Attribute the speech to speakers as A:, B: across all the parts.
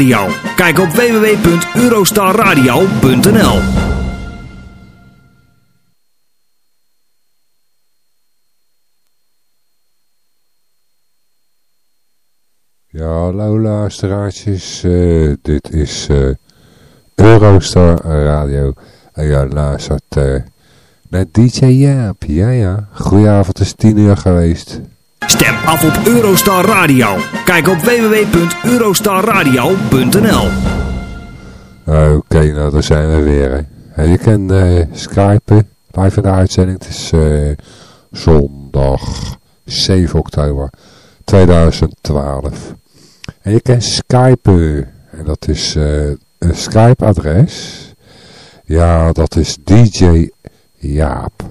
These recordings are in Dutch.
A: Radio. Kijk op www.eurostarradio.nl
B: Ja, hallo luisteraartjes. Uh, dit is uh, Eurostar Radio. En ja, luistert uh, naar DJ Jaap. Ja, ja. Goedenavond, het is tien uur geweest.
A: Stem af op Eurostar Radio. Kijk op www.eurostarradio.nl
B: Oké, okay, nou daar zijn we weer. Hè. Je kan uh, skypen, live in de uitzending. Het is uh, zondag 7 oktober 2012. En je kan skypen. En dat is uh, een Skype adres. Ja, dat is DJ Jaap.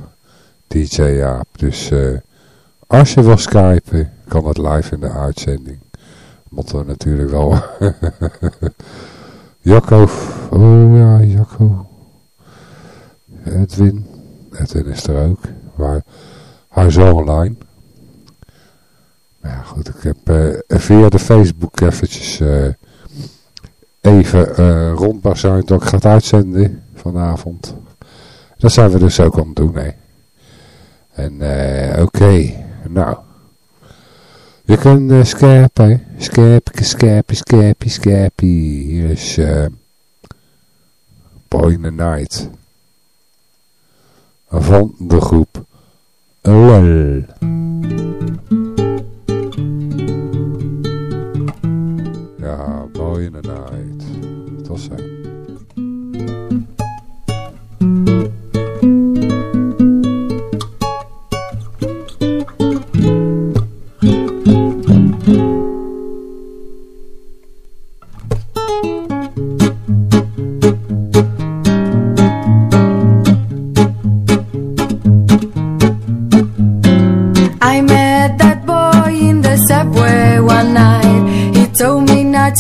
B: DJ Jaap. Dus... eh als je wil skypen, kan dat live in de uitzending. Moet er natuurlijk wel. Jacco. Oh ja, Jacco. Edwin. Edwin is er ook. Maar hij is online. Maar ja, goed. Ik heb uh, via de Facebook eventjes uh, even uh, rondbazuin dat ik ga uitzenden vanavond. Dat zijn we dus ook aan het doen, hè. En oké. Okay. Nou, je kunt uh, skerpen, skerpje, skerpje, skerpje, skerpje. Hier is uh, Boy in the Night van de groep LOL. Ja, Boy in the Night. Tot zo.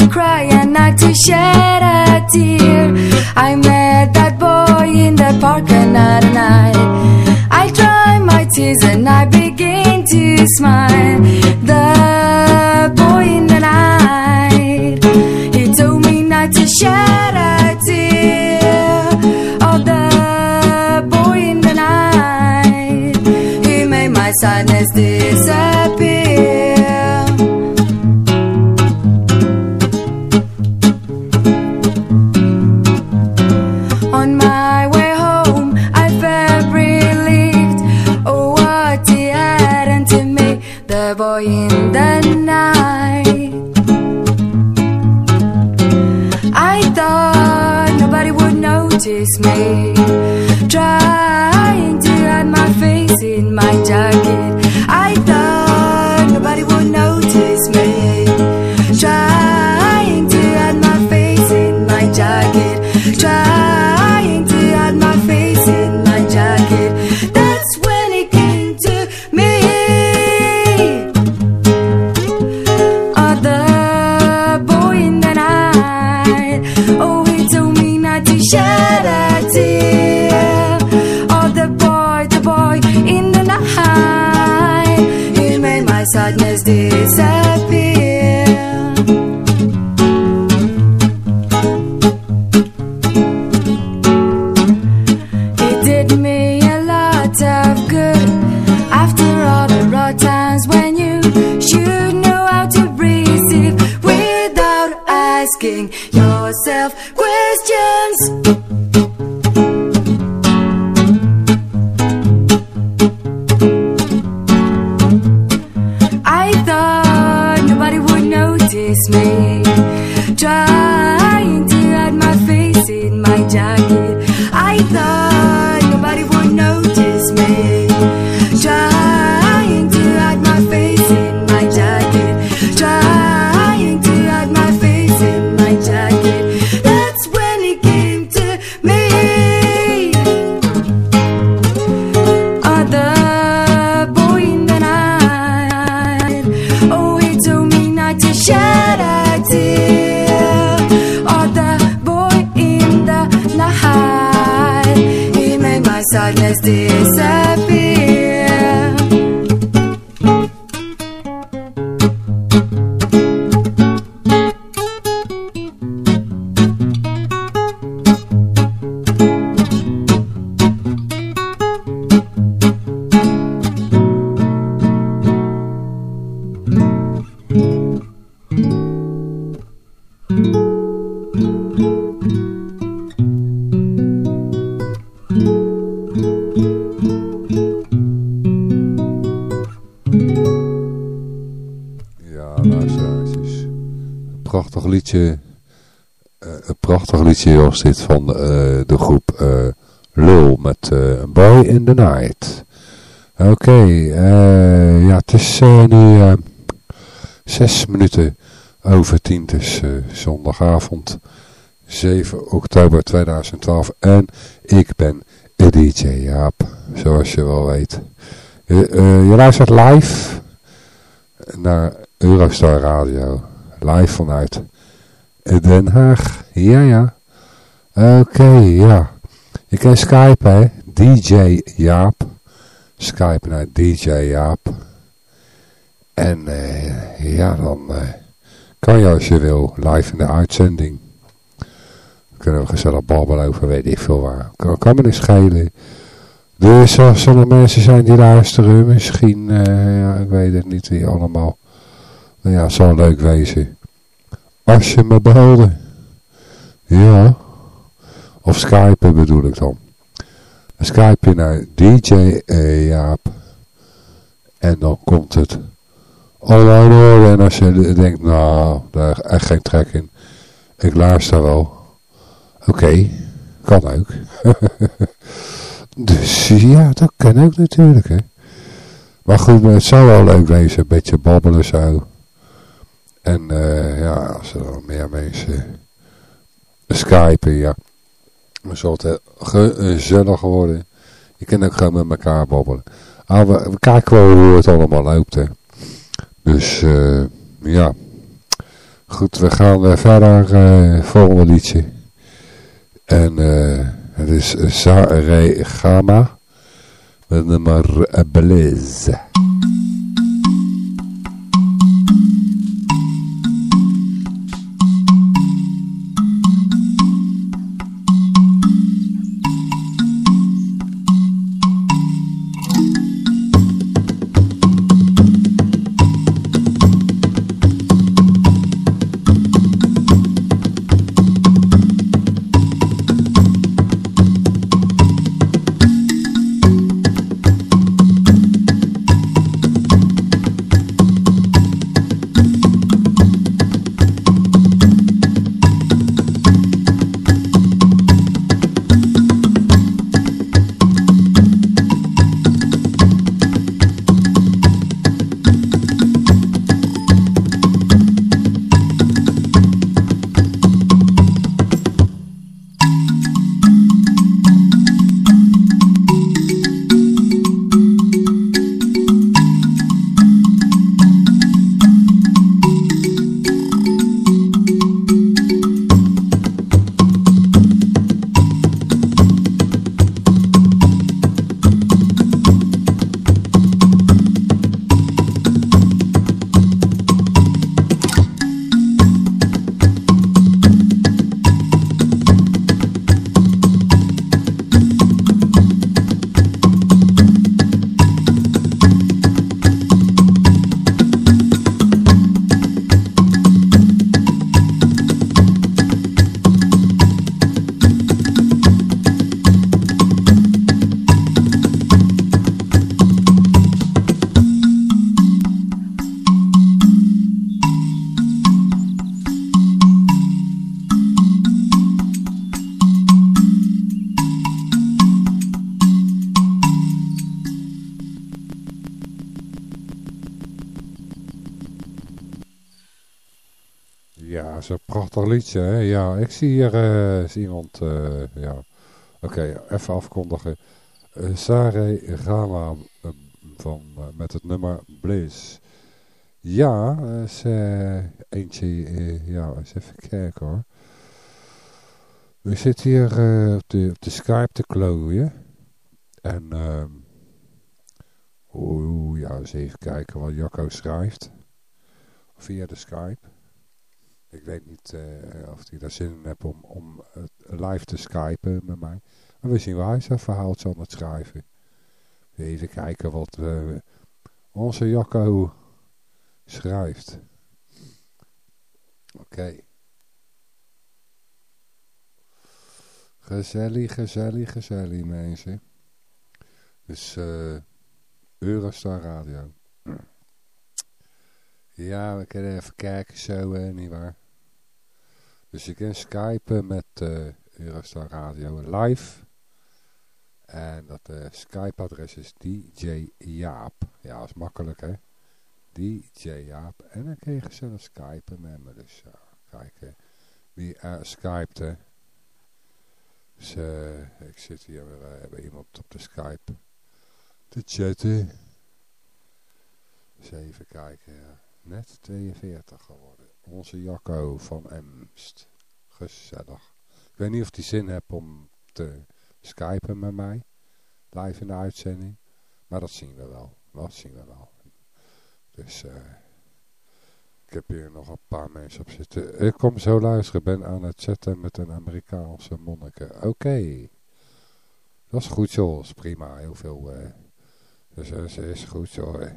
C: Cry and not to shed a tear. I met that boy in the park another night. I dry my tears and I begin to smile. The boy in the night, he told me not to shed a tear. Oh, the boy in the night, he made my sadness disappear. Notice me. Trying to hide my face in my jacket.
B: Was dit van de groep Lul met Boy in the Night. Oké, ja, het is nu zes minuten over tien. Is zondagavond 7 oktober 2012 en ik ben DJ Jaap, zoals je wel weet. Je, je luistert live naar Eurostar Radio. Live vanuit Den Haag. Ja, ja. Oké, ja. Je kan Skype, hè. DJ Jaap. Skype naar DJ Jaap. En uh, ja, dan uh, kan je als je wil live in de uitzending. Kunnen we gezellig babbelen over weet ik veel waar. Kan, kan me niet schelen. Dus als er nog mensen zijn die luisteren, misschien, uh, ik weet het niet wie allemaal. Nou ja, het leuk wezen. Als je me behouden. Ja. Of Skype bedoel ik dan. Skype je naar DJ Jaap. En dan komt het allemaal horen. En als je denkt, nou, daar echt geen trek in. Ik luister wel. Oké, kan ook. dus ja, dat kan ook natuurlijk, hè. Maar goed, het zou wel leuk wezen, een beetje babbelen zo. En uh, ja, als er meer mensen skypen, ja. Dan zal het gezellig worden. Je kan ook gewoon met elkaar babbelen. Ah, we, kijken wel hoe het allemaal loopt, hè. Dus, uh, ja. Goed, we gaan uh, verder. Uh, volgende liedje. En uh, het is Sare Gama met nummer Blaze. Ja, ik zie hier uh, iemand, uh, ja. Oké, even afkondigen. Uh, Sare Gama van, met het nummer Bliss. Ja, is eentje, ja, eens even kijken hoor. We zitten hier op, de, op de Skype te klooien. En, oeh, ja, eens even kijken wat Jacco schrijft. Via de Skype. Ik weet niet uh, of hij daar zin in heeft om, om live te skypen met mij. Maar we zien waar hij zijn verhaaltje aan het schrijven. Even kijken wat uh, onze Jacco schrijft. Oké. Gezellig, gezellig, gezellig mensen. Dus uh, Eurostar Radio. Ja, we kunnen even kijken zo, uh, niet waar? Dus je kan skypen met uh, Eurostar Radio live. En dat uh, Skype-adres is DJ Jaap. Ja, dat is makkelijk hè. DJ Jaap. En dan kun je gezellig skypen met me. Dus ja, kijken wie er skypt hè. Dus uh, ik zit hier weer bij iemand op de Skype te chatten. Dus even kijken. Ja. Net 42 geworden. Onze Jacco van Emst. Gezellig. Ik weet niet of hij zin hebt om te skypen met mij. Live in de uitzending. Maar dat zien we wel. Dat zien we wel. Dus uh, ik heb hier nog een paar mensen op zitten. Ik kom zo luisteren. ben aan het chatten met een Amerikaanse monniken. Oké. Dat is goed is prima. Heel veel... Uh, dus dat is goed joh.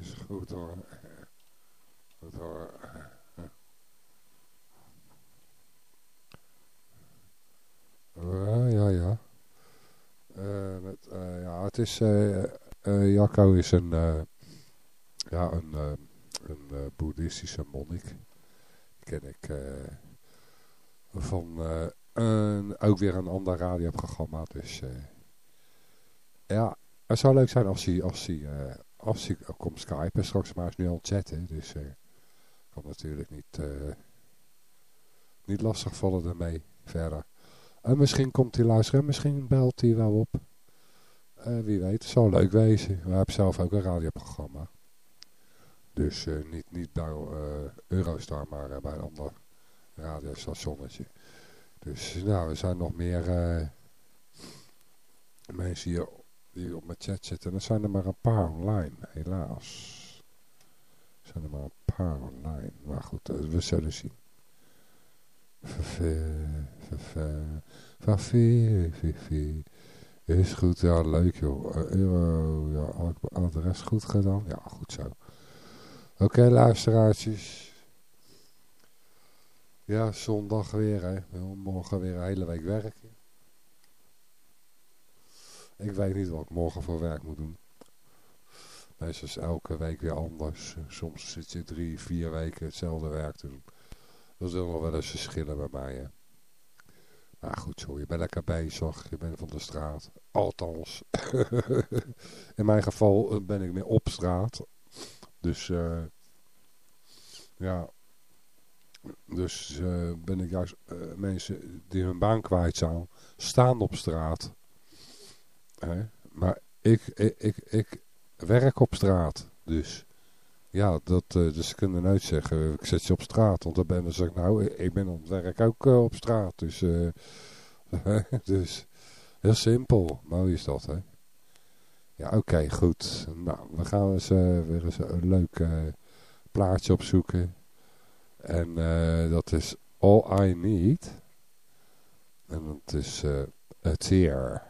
B: Is goed hoor. Goed hoor. Uh, ja, ja. Uh, met, uh, ja, het is... Jacco is een... ja, een, een boeddhistische monnik. Ken ik van een, ook weer een ander radioprogramma. Dus ja, het zou leuk zijn als hij, als hij, uh, als hij komt skypen. Straks maar is nu al chatten. Dus uh, kan natuurlijk niet, uh, niet lastig vallen daarmee verder. En misschien komt hij luisteren. Misschien belt hij wel op. wie weet. Het zou leuk wezen. We hebben zelf ook een radioprogramma. Dus niet, niet bij Eurostar, maar bij een ander radiostationnetje. Dus nou, er zijn nog meer mensen hier die op mijn chat zitten. En er zijn er maar een paar online, helaas. Er zijn er maar een paar online. Maar goed, eh, we zullen zien. Is goed, ja, leuk joh. Eh, euro, ja, had ik mijn adres goed gedaan? Ja, goed zo. Oké, okay, luisteraartjes. Ja, zondag weer, hè. Morgen weer een hele week werken. Ik weet niet wat ik morgen voor werk moet doen. Meestal is elke week weer anders. Soms zit je drie, vier weken hetzelfde werk te doen. Dat zullen nog wel eens verschillen bij mij. Maar goed zo, je bent lekker bezig. Je bent van de straat. Althans. In mijn geval eh, ben ik meer op straat. Dus uh, ja. Dus uh, ben ik juist mensen die hun baan kwijt zijn. Staan op straat. Maar ik, ik, ik, ik werk op straat. Dus ja, dat, uh, dus ze kunnen nooit zeggen, ik zet je op straat. Want dan ben ik, nou, ik ben op het werk ook uh, op straat. Dus, uh, dus heel simpel. Mooi is dat, hè. Ja, oké, goed. Nou, we gaan eens weer eens een leuk plaatje opzoeken. En dat is All I Need. En dat is A Tear.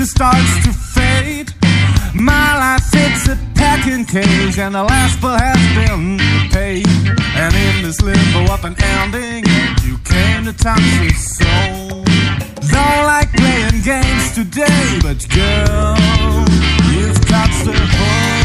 D: Picture starts to fade. My life fits a packing cage, and the last bill has been paid. And in this limbo of an ending, you came to touch your soul. Don't like playing games today, but girl, you've got to hold.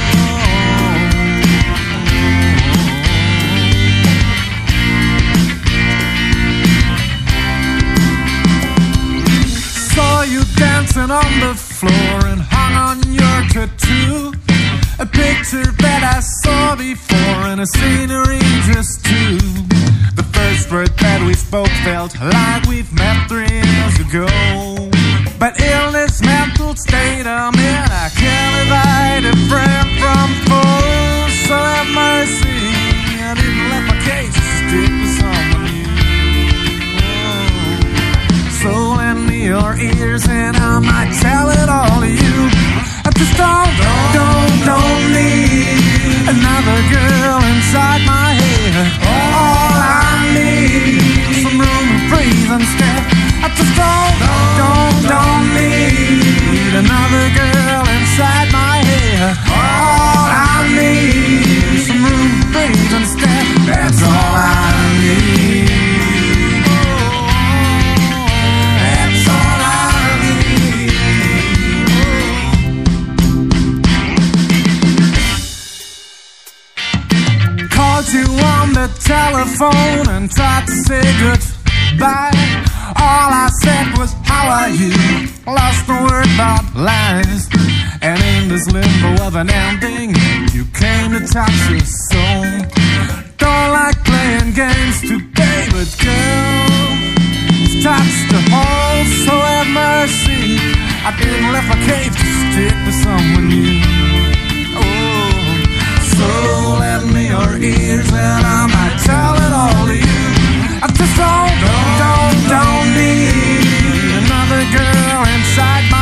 D: Dancing on the floor and hung on your tattoo. A picture that I saw before and a scenery just two. The first word that we spoke felt like we've met three years ago. But illness, mental state I'm in, I can't divide a friend from foe. So have mercy, I didn't let your ears and I might tell it all to you. I just don't, don't, don't need another girl inside my head. All I need is some room to breathe instead. I just don't. The telephone and tried to say goodbye. All I said was, How are you? Lost the word about lies. And in this limbo of an ending, you came to touch your soul. Don't like playing games today, but girl, you've touched the hole, so have mercy. I didn't left a cave to stick with someone new. Your ears and I might tell it all to you. I just don't, don't, don't, don't need another girl inside my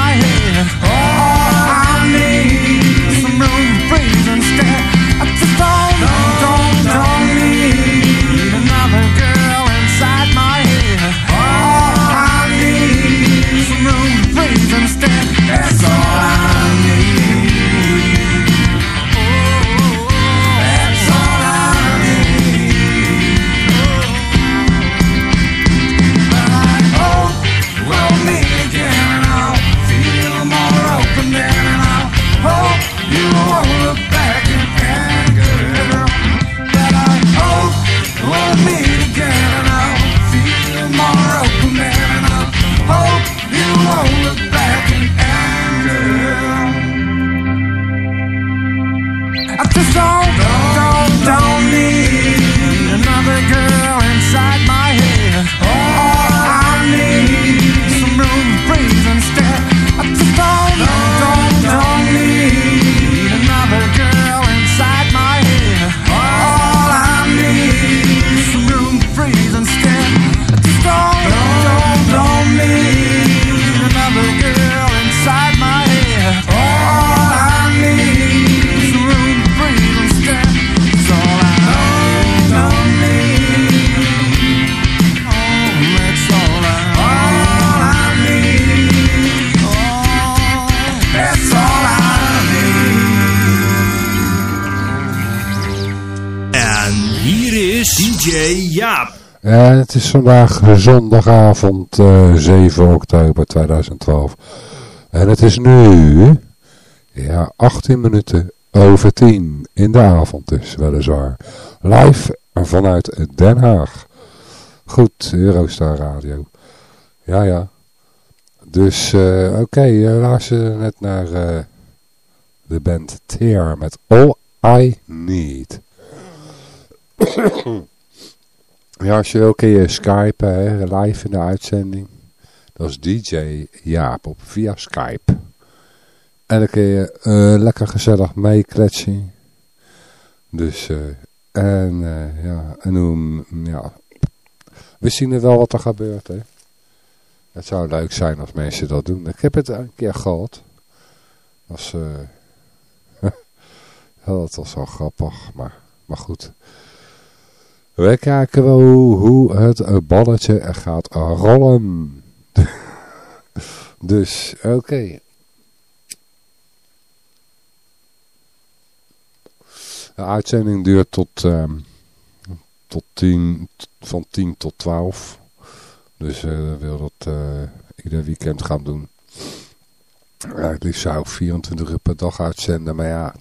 A: Jaap.
B: En het is vandaag zondagavond eh, 7 oktober 2012. En het is nu ja, 18 minuten over 10 in de avond dus weliswaar. Live vanuit Den Haag. Goed, Eurostar Radio. Ja, ja. Dus eh, oké, okay, luister net naar eh, de band Tear met All I Need. Ja, als je wil kun je Skype hè, live in de uitzending. Dat is DJ Jaap op via Skype. En dan kun je eh, lekker gezellig meekletsen. Dus, eh, en eh, ja, en hoe, ja, we zien er wel wat er gebeurt hè. Het zou leuk zijn als mensen dat doen. Ik heb het een keer gehad. Dat was, ja, dat was wel grappig, maar, maar goed. We kijken wel hoe, het balletje gaat rollen. dus, oké. De uitzending duurt tot, um, tot 10, van 10 tot 12. Dus uh, willen dat uh, ieder weekend gaan doen. Ja, liefst zou ik 24 uur per dag uitzenden, maar ja...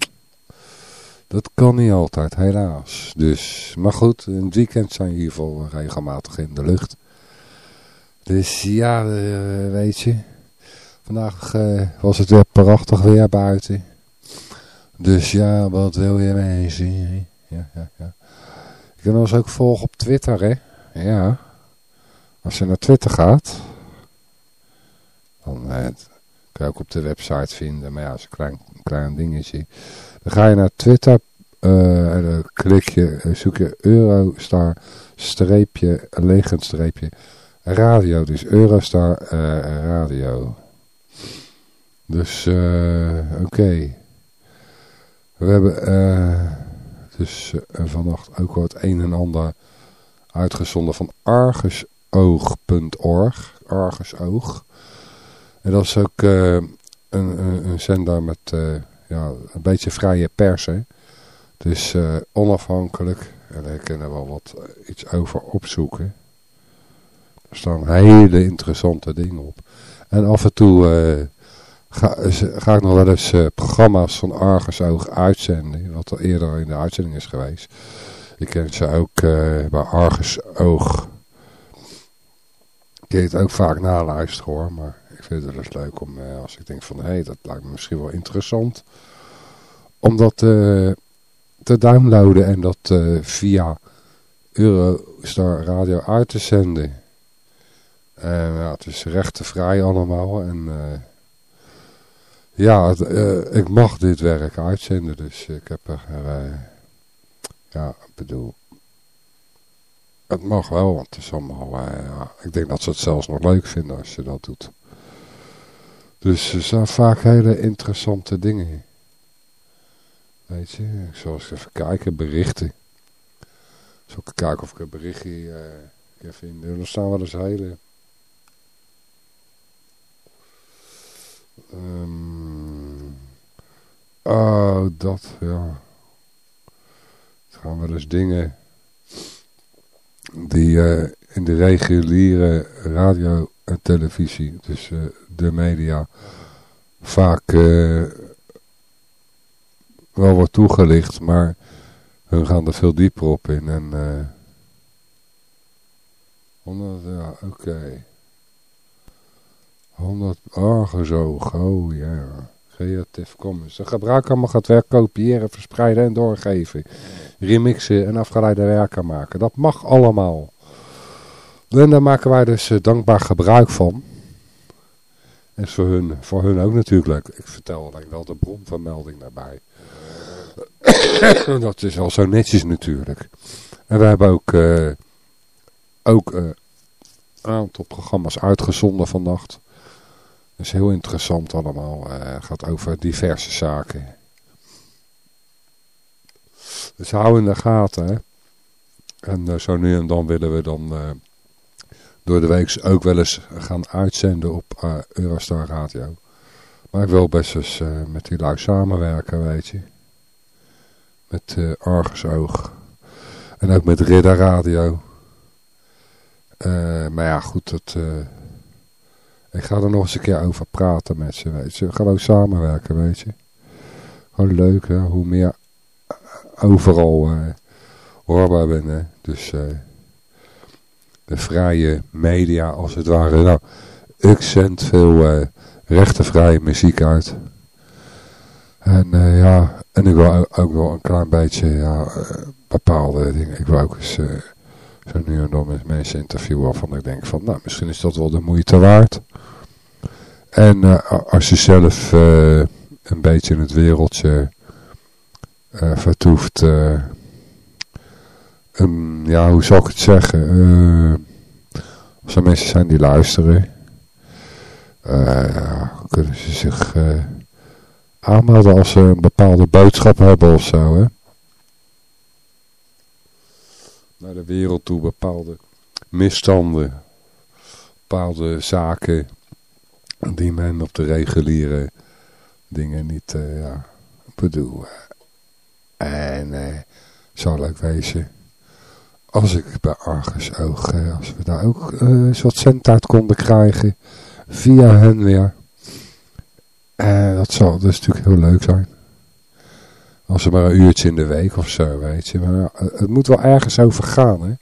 B: Dat kan niet altijd, helaas. Dus, maar goed, in het weekend zijn in ieder geval regelmatig in de lucht. Dus ja, uh, weet je. Vandaag uh, was het weer prachtig weer buiten. Dus ja, wat wil je mensen? Ja, ja, ja. Je kan ons ook volgen op Twitter, hè. Ja. Als je naar Twitter gaat. Dan uh, kan je ook op de website vinden. Maar ja, dat is een klein, klein dingetje. Dan ga je naar Twitter uh, en klik je, zoek je Eurostar streepje, legend streepje radio. Dus Eurostar uh, radio. Dus oké. We hebben dus vannacht ook wat een en ander uitgezonden van argusoog.org. Argusoog. En dat is ook een, een, een zender met ja, een beetje vrije pers. Hè? Dus uh, onafhankelijk. En daar kunnen we wel wat uh, iets over opzoeken. Er staan hele interessante dingen op. En af en toe uh, ga, ga, ik nog wel eens programma's van Argus Oog uitzenden. Wat er eerder in de uitzending is geweest. Je kent ze ook bij Argus Oog. Je het ook vaak naluisteren hoor. Maar het wel eens leuk om, uh, als ik denk van... Hé, hey, dat lijkt me misschien wel interessant. Om dat uh, te downloaden en dat via Eurostar Radio uit te zenden. En ja, het is rechtenvrij allemaal. En ja, ik mag dit werk uitzenden. Dus ik heb er ja, ik bedoel... Het mag wel, want het is allemaal... Ik denk dat ze het zelfs nog leuk vinden als je dat doet. Dus er zijn vaak hele interessante dingen. Weet je, eens even kijken, berichten. Zal ik kijken of ik een berichtje uh, kan vinden. Er staan wel eens hele... Um, oh, dat, ja gaan wel eens dingen die uh, in de reguliere radio televisie, dus uh, de media, vaak uh, wel wordt toegelicht, maar hun gaan er veel dieper op in. En, uh, 100, ja, oké. Okay. 100 argezoog, oh ja. Creative Commons. De gebruiker mag het werk kopiëren, verspreiden en doorgeven. Remixen en afgeleide werken maken. Dat mag allemaal. En daar maken wij dus uh, dankbaar gebruik van. En voor hun, voor hun ook natuurlijk. Ik vertel alleen wel de bronvermelding daarbij. dat is al zo netjes natuurlijk. En we hebben ook, uh, ook uh, een aantal programma's uitgezonden vannacht is heel interessant allemaal. Uh, gaat over diverse zaken. Dus hou in de gaten. En zo nu en dan willen we dan door de week ook wel eens gaan uitzenden op Eurostar Radio. Maar ik wil best eens met die lui samenwerken, weet je. Met Argus Oog. En ook met Ridder Radio. maar ja, goed, dat ik ga er nog eens een keer over praten met ze, weet je. Gewoon samenwerken, weet je. Gewoon leuk, hè. Hoe meer overal uh, hoorbaar ben. Dus uh, vrije media, als het ware. Nou, ik zend veel uh, rechtenvrije muziek uit. En ja, en ik wil ook wel een klein beetje, ja, bepaalde dingen. Ik wil ook eens zo nu en dan met mensen interviewen waarvan ik denk van, nou, misschien is dat wel de moeite waard. En als je zelf een beetje in het wereldje vertoeft, um, ja, hoe zou ik het zeggen? als er mensen zijn die luisteren, ja, kunnen ze zich aanmelden als ze een bepaalde boodschap hebben of zo, hè? Naar de wereld toe, bepaalde misstanden, bepaalde zaken die men op de reguliere dingen niet, ja. En uh, zou leuk wezen als ik bij Argus Oog, uh, als we daar ook uh, cent uit konden krijgen, via hen weer. En dat zou dus natuurlijk heel leuk zijn. Als er maar een uurtje in de week of zo, weet je. Maar het moet wel ergens over gaan, hè.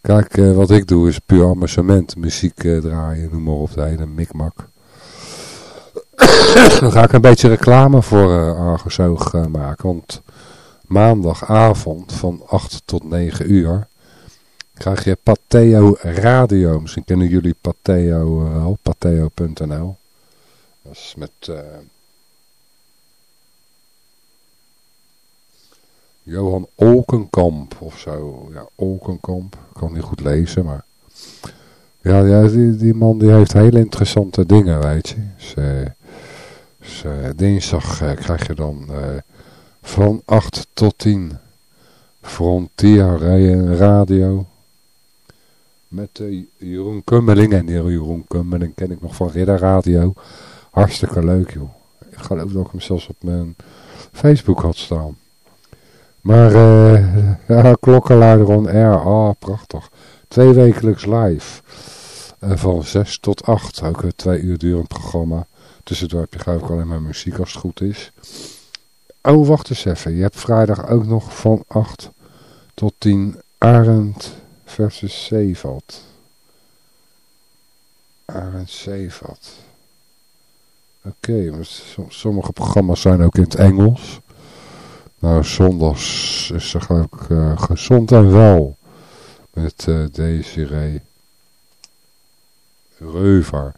B: Kijk, wat ik doe is puur amusement. Muziek draaien, noem maar op, de hele mikmak. Dan ga ik een beetje reclame voor uh, Argus maken. Want maandagavond van 8 tot 9 uur krijg je Pateo Radio. Misschien kennen jullie Pateo wel, pateo.nl. Dat is met... Uh, Johan Olkenkamp of zo. Ja, Olkenkamp. Ik kan niet goed lezen, maar... Ja, ja die, man die heeft hele interessante dingen, weet je. Dus, dus uh, dinsdag krijg je dan van 8 tot 10 Frontier Radio. Met Jeroen Kummeling. En Jeroen Kummeling ken ik nog van Ridder Radio. Hartstikke leuk joh. Ik geloof dat ik hem zelfs op mijn Facebook had staan. Maar ja, klokkenluider on air. Oh, prachtig. Twee wekelijks live. van 6 tot 8. Ook een twee uur durend programma. Tussendoor heb je geloof ik alleen maar muziek als het goed is. Oh, wacht eens even. Je hebt vrijdag ook nog van 8 Tot 10 Arend versus Zeevat. Arend Zeevat. Oké, okay, sommige programma's zijn ook in het Engels. Nou, zondags is er ook uh, gezond en wel. Met uh, Desiree Reuver.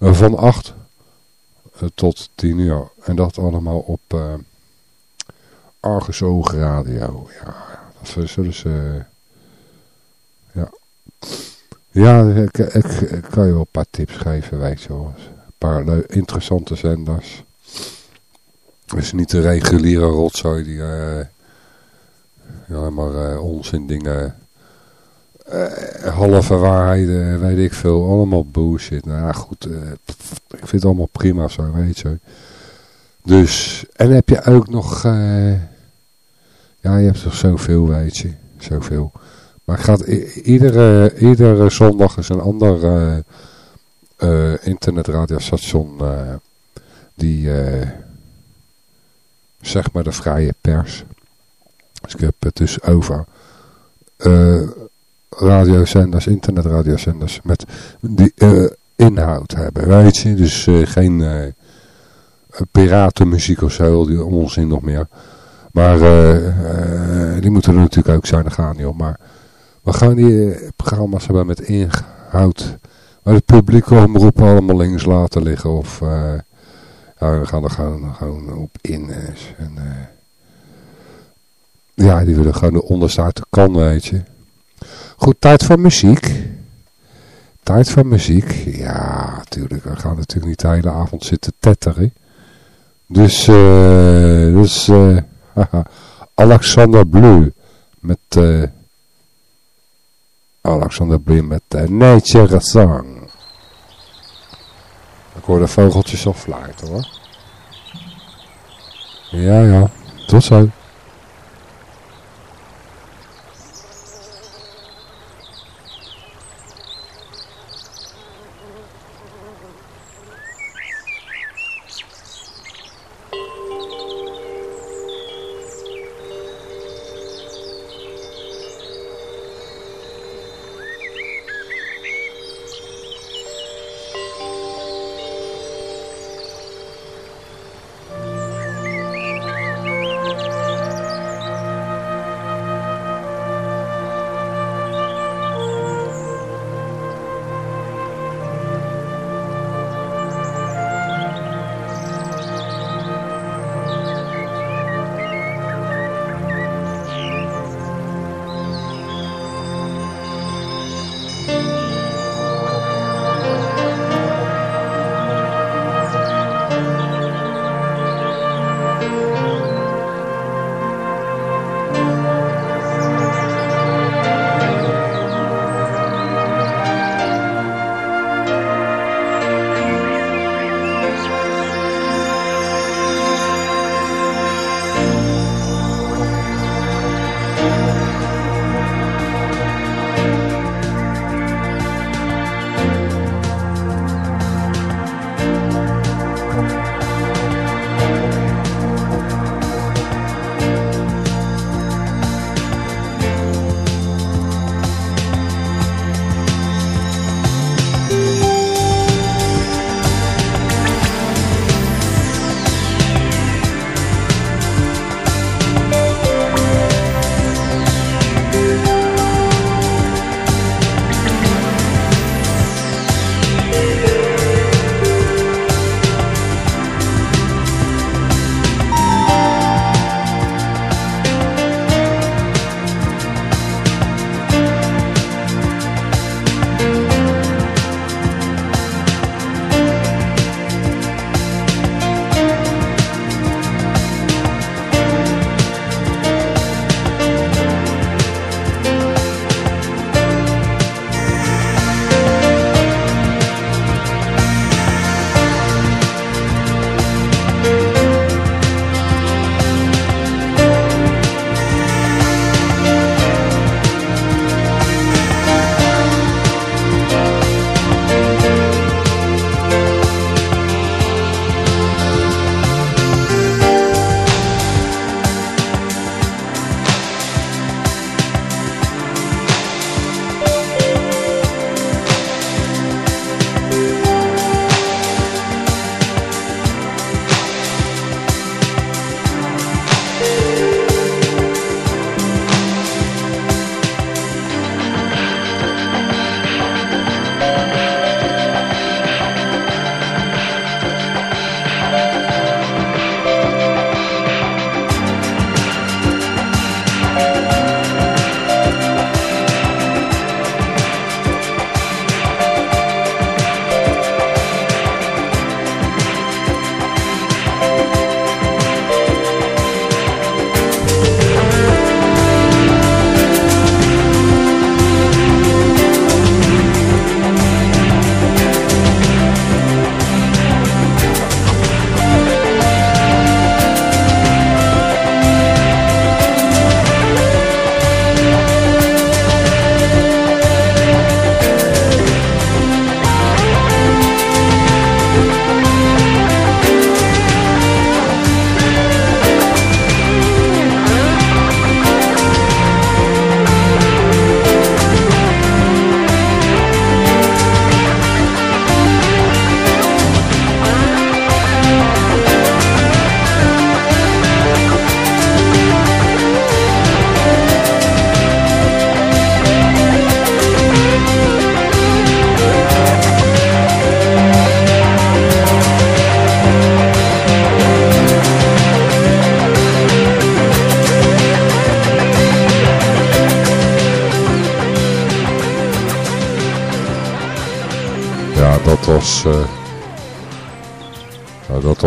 B: Uh, van 8 tot 10 uur. En dat allemaal op Argus Oog Radio. Ja, dat zullen ze... ja. Ja, ik, ik, kan je wel een paar tips geven, weet je wel. Een paar interessante zenders. Is niet de reguliere rotzooi die... Uh, ja, maar uh, onzin dingen... Uh, halve waarheden, weet ik veel. Allemaal bullshit. Nou goed, ik vind het allemaal prima zo, weet je. Dus, en heb je ook nog... ja, je hebt toch zoveel, weet je. Zoveel. Maar gaat iedere, iedere zondag is een ander internetradiostation die zeg maar de vrije pers. Dus ik heb het dus over uh, radiozenders, internetradiozenders met die uh, inhoud hebben, weet je. Dus uh, geen piratenmuziek of zo, die onzin nog meer. Maar die moeten er natuurlijk ook zijn, gaan om. Maar we gaan die programma's hebben met inhoud. Waar het publiek omroep allemaal links laten liggen of... Ja, we gaan er gewoon, gewoon op in. En, ja, die willen gewoon de de kan, weet je. Goed, tijd voor muziek. Tijd voor muziek. Ja, natuurlijk. We gaan natuurlijk niet de hele avond zitten tetteren. Dus, uh, dus uh, Alexander Blue met uh, Alexander Blue met uh, Nature Song. Ik hoor de vogeltjes al fluiten hoor. Ja, ja. Tot zo.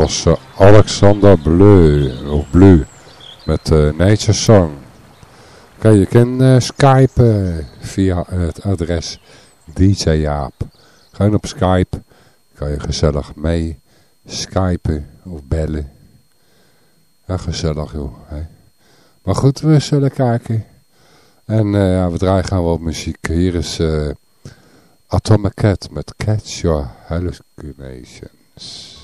B: Was uh, Alexander Bleu, of Bleu, met uh, Nature Song. Oké, je kan skypen via het adres DJ Jaap. Gewoon op Skype, kan je gezellig mee skypen of bellen. Ja, gezellig joh. Maar goed, we zullen kijken. En ja, we draaien gaan wel op muziek. Hier is... Atomic Cat met Catch Your Hallucinations.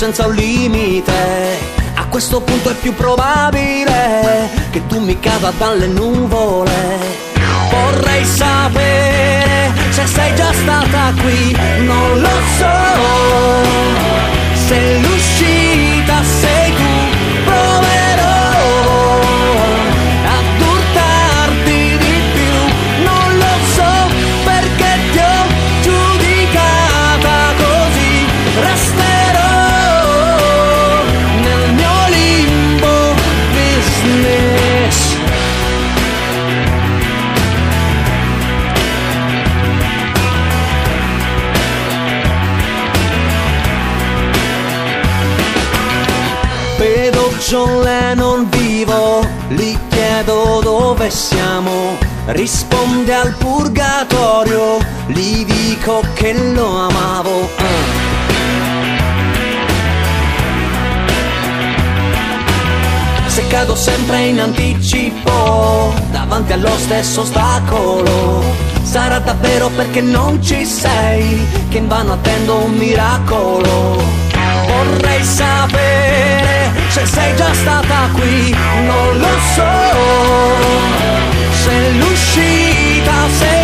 E: Senza un limite. A questo punto è più probabile che tu mi cada dalle nuvole. Risponde al purgatorio, gli dico che lo amavo. Se cado sempre in anticipo, davanti allo stesso ostacolo, sarà davvero perché non ci sei, che invano attendo un miracolo. Vorrei sapere se sei già stata qui, non lo so. Se l'uscita sei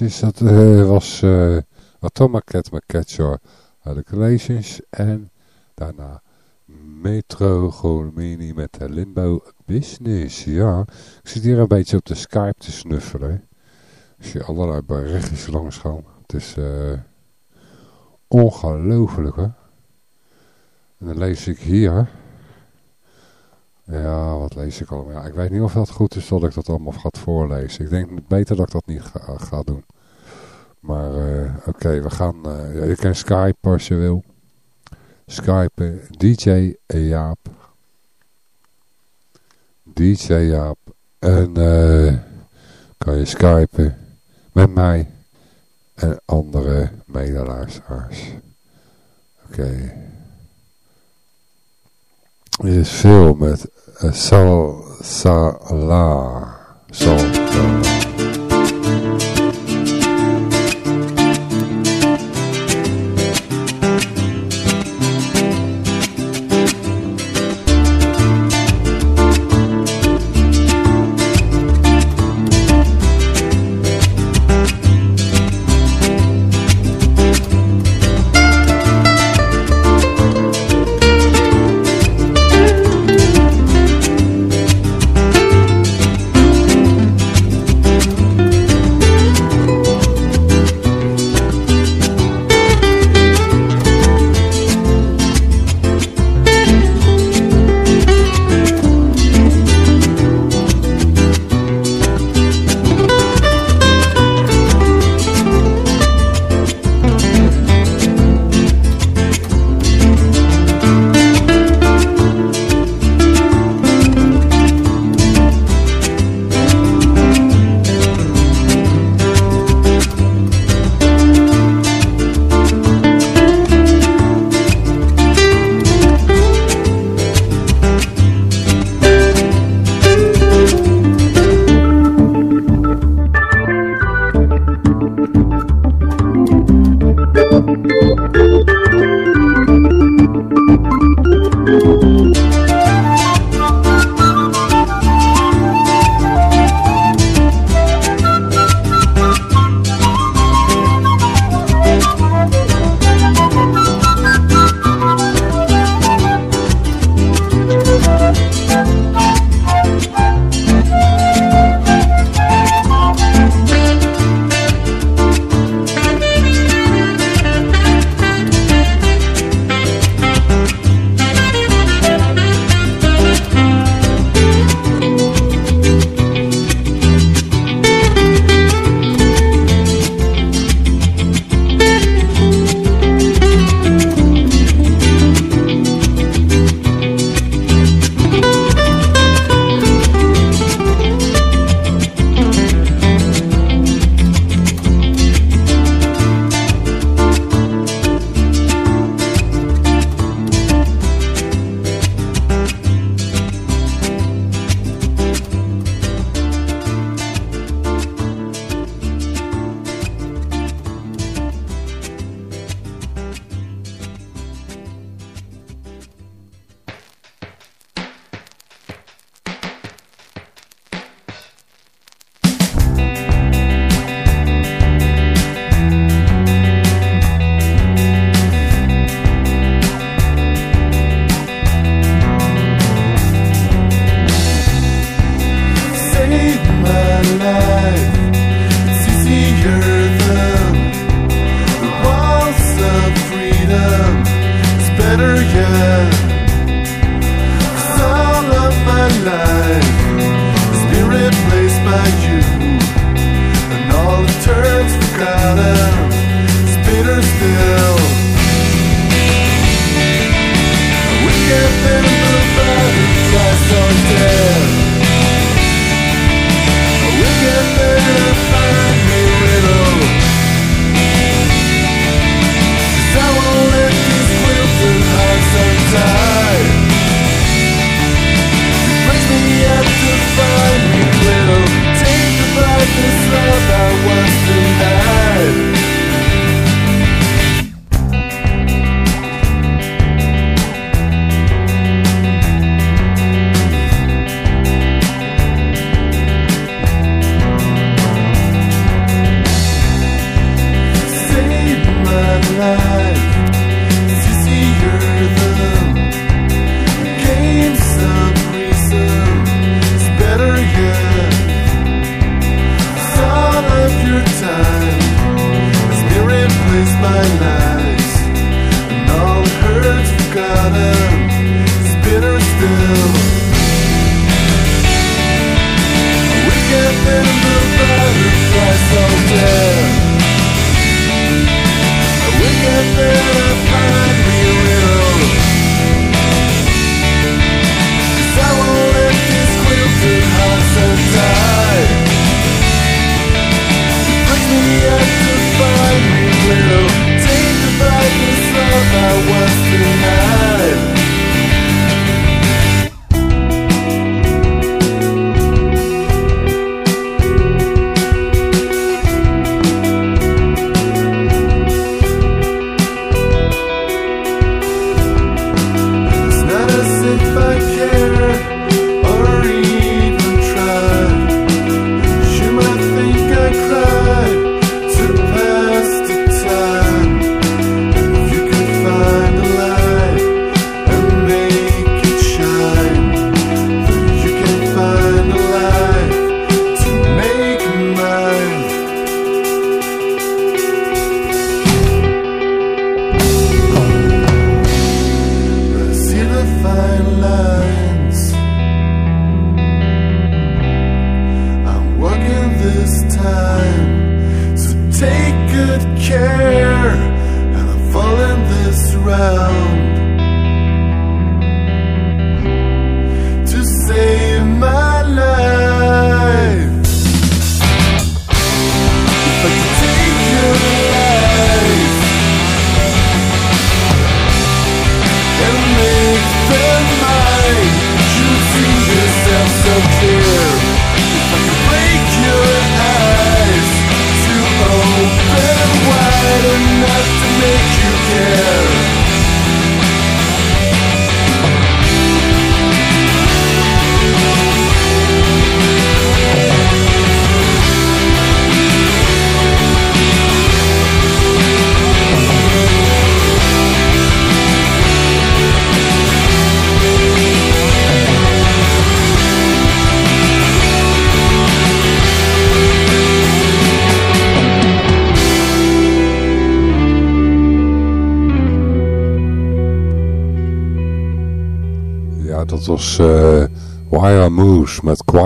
B: luisteraartjes, dat eh, was eh Atomic Cat met Catcher uit de en daarna Metro Golmini met de Limbo Business. Ja, ik zit hier een beetje op de Skype te snuffelen. Als je allerlei berichtjes langs gaan. Het is eh ongelooflijk hè. En dan lees ik hier. Ja, wat lees ik allemaal? Ja, ik weet niet of dat goed is dat ik dat allemaal ga voorlezen. Ik denk beter dat ik dat niet ga, doen. Maar eh, oké, we gaan... eh, je kan Skype als je wil. Skype DJ Jaap. DJ Jaap. En eh, kan je skypen met mij en andere medeluisteraars. Oké. Er is veel met uh, sal, sala, sal, dat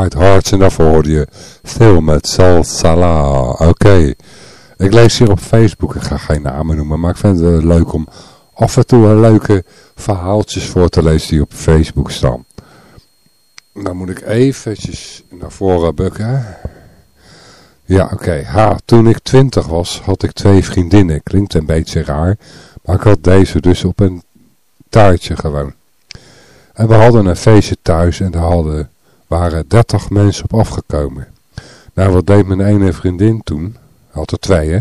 B: Quiet Hearts. En daarvoor hoorde je Phil met Sal Salah. Oké. Ik lees hier op Facebook, ik ga geen namen noemen, maar ik vind het leuk om af en toe leuke verhaaltjes voor te lezen die op Facebook staan. Dan moet ik eventjes naar voren bukken. Ja, oké. Ha, toen ik twintig was, had ik twee vriendinnen. Klinkt een beetje raar, maar ik had deze dus op een taartje gewoon. En we hadden een feestje thuis en daar hadden, waren dertig mensen op afgekomen. Nou, wat deed mijn ene vriendin toen? Had er twee, hè?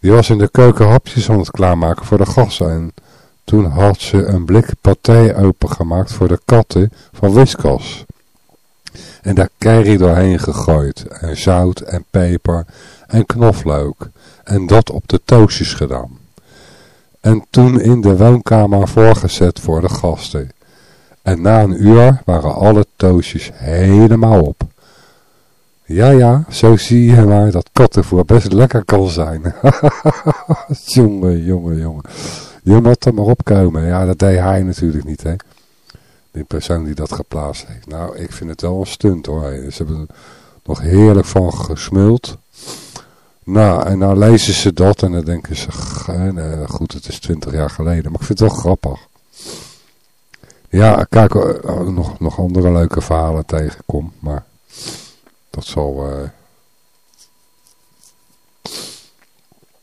B: Die was in de keuken hapjes aan het klaarmaken voor de gasten. En toen had ze een blik paté opengemaakt voor de katten van Whiskas. En daar curry doorheen gegooid. En zout en peper en knoflook. En dat op de toastjes gedaan. En toen in de woonkamer voorgezet voor de gasten. En na een uur waren alle toastjes helemaal op. Ja, ja, zo zie je maar dat kattenvoer best lekker kan zijn. jongen, jongen, jongen. Je moet er maar opkomen. Ja, dat deed hij natuurlijk niet, hè. Die persoon die dat geplaatst heeft. Nou, ik vind het wel een stunt, hoor. Ze hebben er nog heerlijk van gesmuld. Nou, en nou lezen ze dat en dan denken ze, goed, het is twintig jaar geleden. Maar ik vind het wel grappig. Ja, kijk, uh, nog, nog andere leuke verhalen tegenkom, maar dat zal... Uh...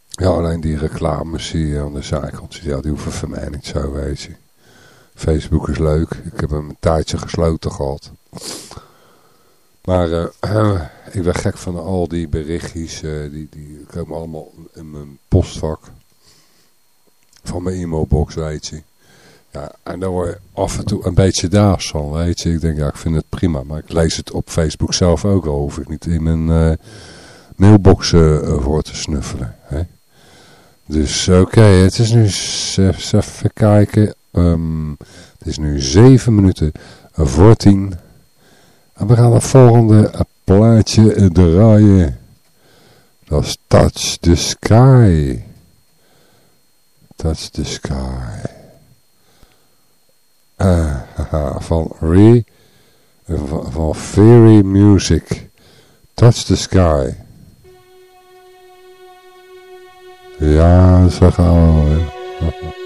B: Ja, alleen die reclames zie je aan de zijkant. Ja, die hoeven voor niet zo, weet je. Facebook is leuk. Ik heb hem een tijdje gesloten gehad. Maar uh, ik ben gek van al die berichtjes. Die, die komen allemaal in mijn postvak. Van mijn e-mailbox, weet je. Ja, en daar word je af en toe een beetje daas van, weet je. Ik denk, ja, ik vind het prima. Maar ik lees het op Facebook zelf ook al. Hoef ik niet in mijn uh, mailbox uh, voor te snuffelen. Hè? Dus oké, het is nu, even kijken. Um, het is nu 7 minuten voor 10. En we gaan het volgende plaatje draaien. Dat is Touch the Sky. Touch the Sky. Van Re, van Fairy Music. Touch the Sky. Ja, zo gaan we.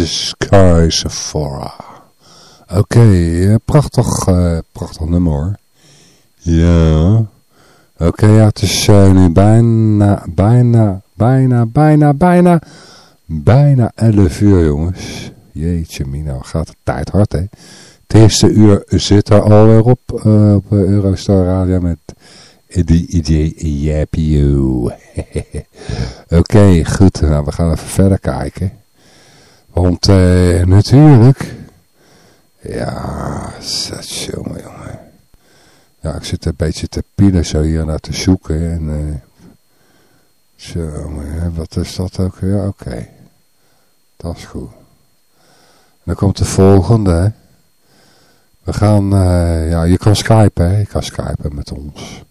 B: The Sky Sephora. Oké, prachtig, uh, prachtig nummer. Ja. Oké, ja, het is uh, nu bijna, bijna, bijna, bijna, bijna, bijna 11 uur jongens. Jeetje mina, gaat de tijd hard hè. Het eerste uur zit er alweer op, uh, op Eurostar Radio met DJ Yapio. Oké, goed. Nou, we gaan even verder kijken. Want uh, natuurlijk... Ja, jongen, jongen. Ja, ik zit een beetje te pielen zo hier naar te zoeken. En, uh, zo, wat is dat ook weer? Oké. Dat is goed. Dan komt de volgende. We gaan, uh, ja, je kan skypen, hè. Je kan skypen met ons.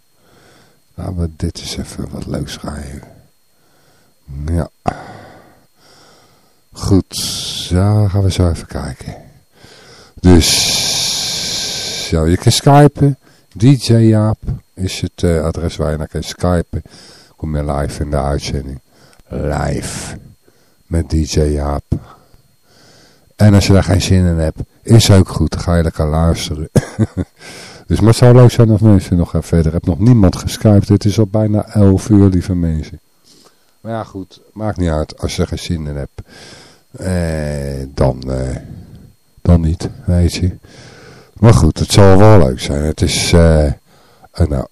B: Laten we dit eens even wat leuks schrijven. Ja. Goed. Ja, gaan we zo even kijken. Dus, ja, je kan skypen. DJ Jaap is het uh, adres waar je naar kan skypen. Kom je live in de uitzending. Live. Met DJ Jaap. En als je daar geen zin in hebt, is ook goed. Ga je lekker luisteren. Dus maar het zou leuk zijn als mensen nog even verder. Heb nog niemand geskypt. Het is al bijna 11 uur, lieve mensen. Maar ja, goed. Maakt niet uit. Als je er geen zin in hebt. Eh, dan, eh, dan niet, weet je. Maar goed, het zal wel leuk zijn. Het is, nou,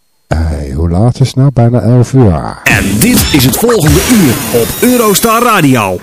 B: hoe laat is het nou? Bijna 11 uur.
A: En dit is het volgende uur op Eurostar Radio.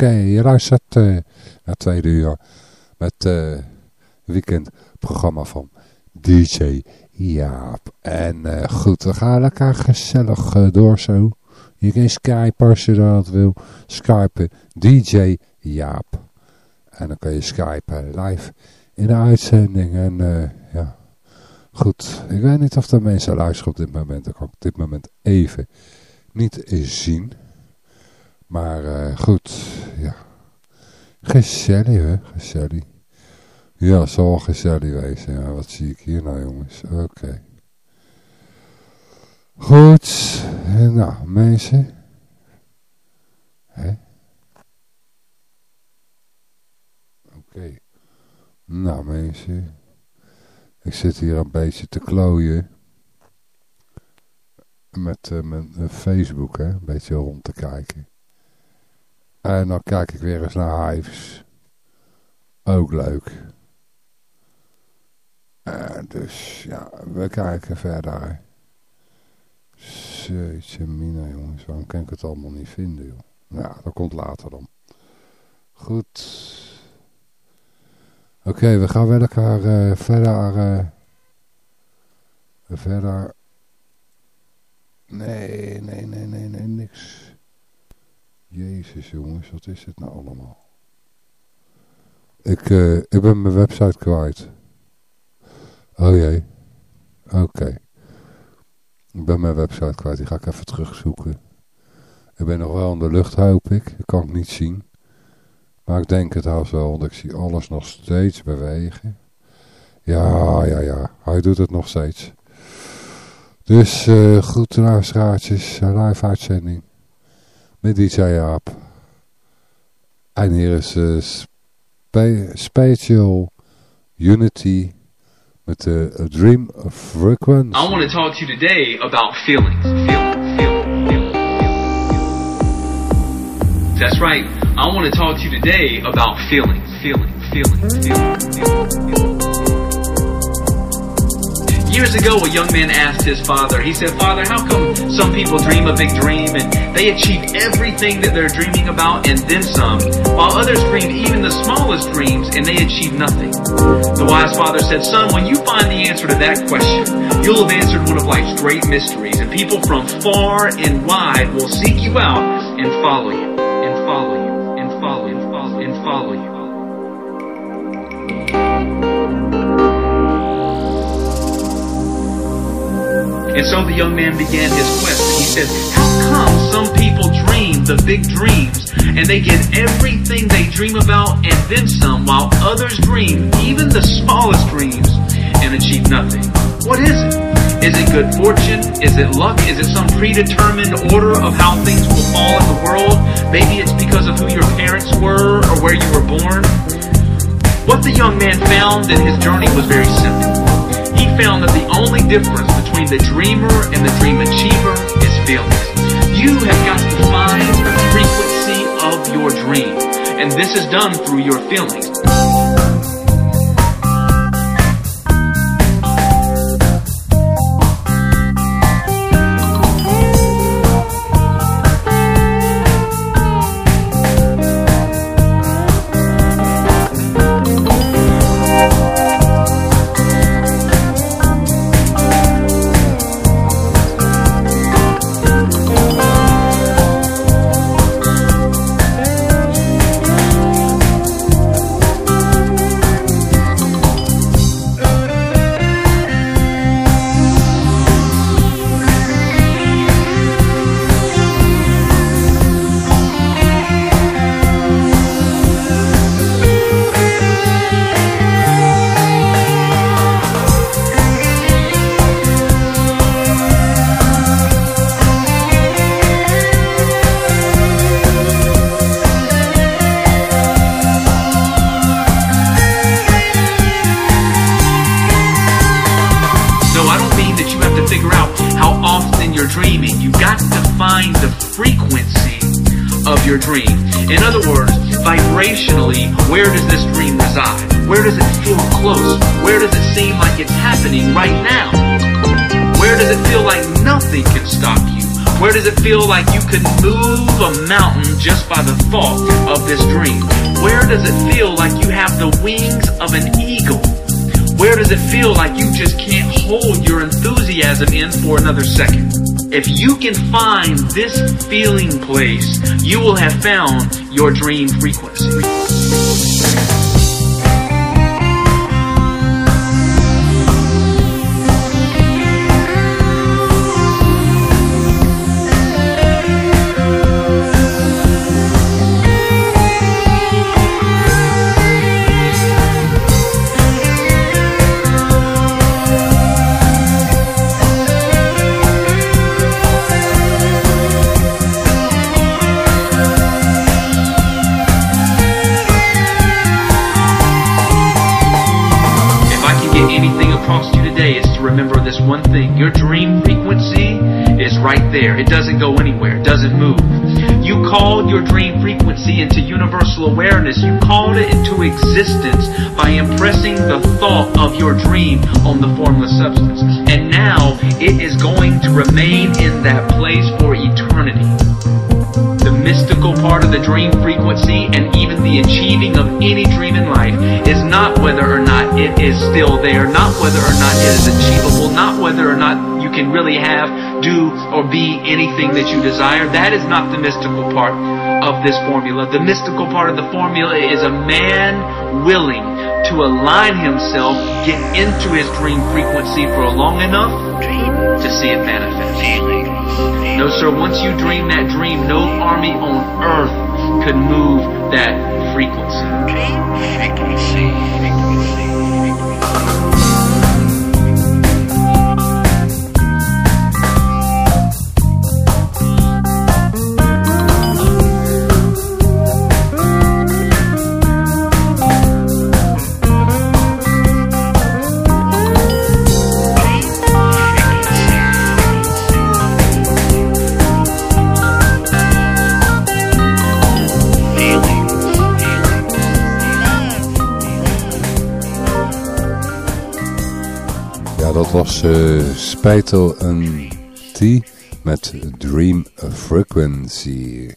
B: Oké, je luistert uh, naar tweede uur met uh, weekendprogramma van DJ Jaap. En goed, we gaan lekker gezellig door zo. Je kan Skype als je dat wil. Skypen DJ Jaap. En dan kan je skypen live in de uitzending. En ja, goed. Ik weet niet of er mensen luisteren op dit moment. Dat kan ik op dit moment even niet zien. Maar uh, goed, ja. Gezellig, hè? Gezellig. Ja, zal gezellig wezen. Ja, wat zie ik hier nou, jongens? Oké. Goed. Nou, mensen. Hè? Oké. Nou, mensen. Ik zit hier een beetje te klooien. Met uh, mijn Facebook, hè. Een beetje rond te kijken. En dan kijk ik weer eens naar Hives. Ook leuk. Uh, dus ja, we kijken verder. Jeetje mina jongens, waarom kan ik het allemaal niet vinden joh. Ja, dat komt later dan. Goed. Oké, we gaan met elkaar uh, verder... Uh, verder... Nee, nee, nee, nee, nee, niks. Jezus jongens, wat is dit nou allemaal? Ik, uh, ik ben mijn website kwijt. Oh jee. Oké. Ik ben mijn website kwijt, die ga ik even terugzoeken. Ik ben nog wel in de lucht, hoop ik. Dat kan ik niet zien. Maar ik denk het haast wel, want ik zie alles nog steeds bewegen. Ja, ja, ja. Hij doet het nog steeds. Dus uh, goed luisteraartjes, live uitzending. Met DJ. En hier is uh, spe Unity with the a Dream Frequency.
F: I want to talk to you today about feelings. That's right. I want to talk to you today about feelings, feelings. feelings. Years ago, a young man asked his father, he said, Father, how come some people dream a big dream and they achieve everything that they're dreaming about and then some, while others dream even the smallest dreams and they achieve nothing? The wise father said, Son, when you find the answer to that question, you'll have answered one of life's great mysteries, and people from far and wide will seek you out and follow you, and follow you, and follow you, and follow you, you. And so the young man began his quest. And he said, How come some people dream the big dreams and they get everything they dream about and then some, while others dream even the smallest dreams and achieve nothing? What is it? Is it good fortune? Is it luck? Is it some predetermined order of how things will fall in the world? Maybe it's because of who your parents were or where you were born. What the young man found in his journey was very simple he found that the only difference between the dreamer and the dream achiever is feelings. You have got to find the frequency of your dream, and this is done through your feelings. Dream. In other words, vibrationally, where does this dream reside? Where does it feel close? Where does it seem like it's happening right now? Where does it feel like nothing can stop you? Where does it feel like you could move a mountain just by the thought of this dream? Where does it feel like you have the wings of an eagle? Where does it feel like you just can't hold your enthusiasm in for another second? If you can find this feeling place, you will have found your dream frequency. One thing. Your dream frequency is right there. It doesn't go anywhere. It doesn't move. You called your dream frequency into universal awareness. You called it into existence by impressing the thought of your dream on the formless substance. And now it is going to remain in that place for eternity mystical part of the dream frequency and even the achieving of any dream in life is not whether or not it is still there, not whether or not it is achievable, not whether or not you can really have, do, or be anything that you desire. That is not the mystical part of this formula. The mystical part of the formula is a man willing to align himself, get into his dream frequency for long enough to see it manifest. No, sir, once you dream that dream, no army on earth could move that frequency.
B: Ja, dat was eh Spijtel T met Dream Frequency.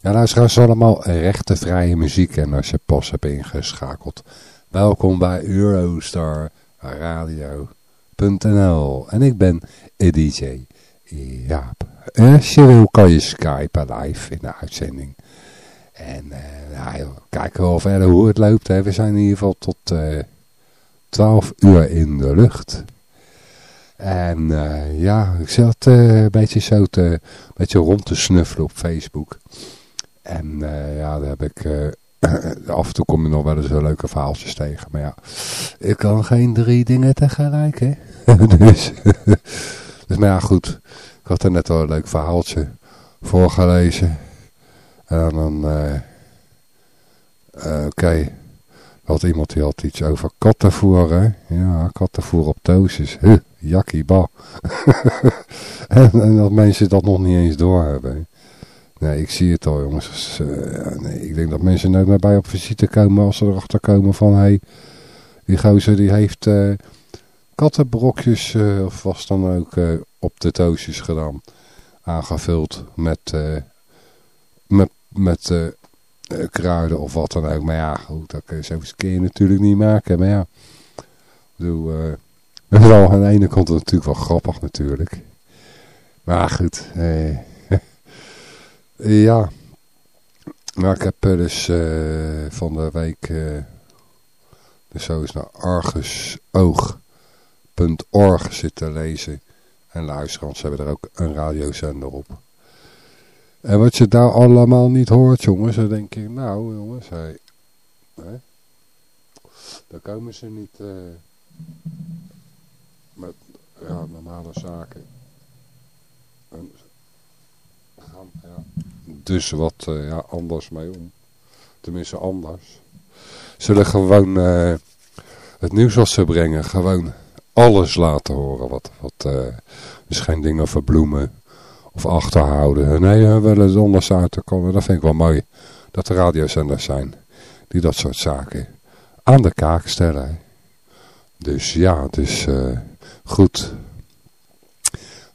B: Ja, luisteraars allemaal rechte vrije muziek en als je pas hebt ingeschakeld. Welkom bij Eurostar Radio.nl en ik ben DJ Jaap. Als je wil kan je skypen live in de uitzending. En eh nou, kijken we wel verder hoe het loopt. Hè. We zijn in ieder geval tot eh 12 uur in de lucht. En eh, ja, ik zat eh, een beetje zo te, een beetje rond te snuffelen op Facebook. En eh, ja, daar heb ik, af en toe kom je nog wel eens wel leuke verhaaltjes tegen. Maar ja, ik kan geen drie dingen tegelijk, hè. dus, dus, maar ja, goed. Ik had er net al een leuk verhaaltje voorgelezen. En dan, oké. Had iemand die had iets over kattenvoer, hè? Ja, kattenvoer op doosjes. Huh, jakkie ba. en, dat mensen dat nog niet eens doorhebben. Nee, ik zie het al, jongens. Eh, nee, ik denk dat mensen nooit meer bij op visite komen als ze erachter komen van... Hey, die gozer die heeft eh, kattenbrokjes eh, of was dan ook op de doosjes gedaan. Aangevuld met, met, met kruiden of wat dan ook. Maar ja, goed, dat kun je, zo kun natuurlijk niet maken. Maar ja, ik bedoel, eh, het wel aan de ene kant natuurlijk wel grappig natuurlijk. Maar goed, eh, ja. Maar ik heb eh, dus eh, van de week eh, dus zo eens naar argusoog.org zitten lezen en luisteren. Want ze hebben er ook een radiozender op. En wat je daar allemaal niet hoort, jongens, dan denk ik, nou, jongens, hé, hè? daar komen ze niet eh, met normale zaken. En ja, dus wat eh, ja, anders mee om. Tenminste anders. Zullen gewoon eh, het nieuws wat ze brengen, gewoon alles laten horen. Wat, wat, dingen verbloemen of achterhouden. Nee, we willen het anders komen. Dat vind ik wel mooi. Dat er radiozenders zijn die dat soort zaken aan de kaak stellen. Dus ja, dus eh, goed.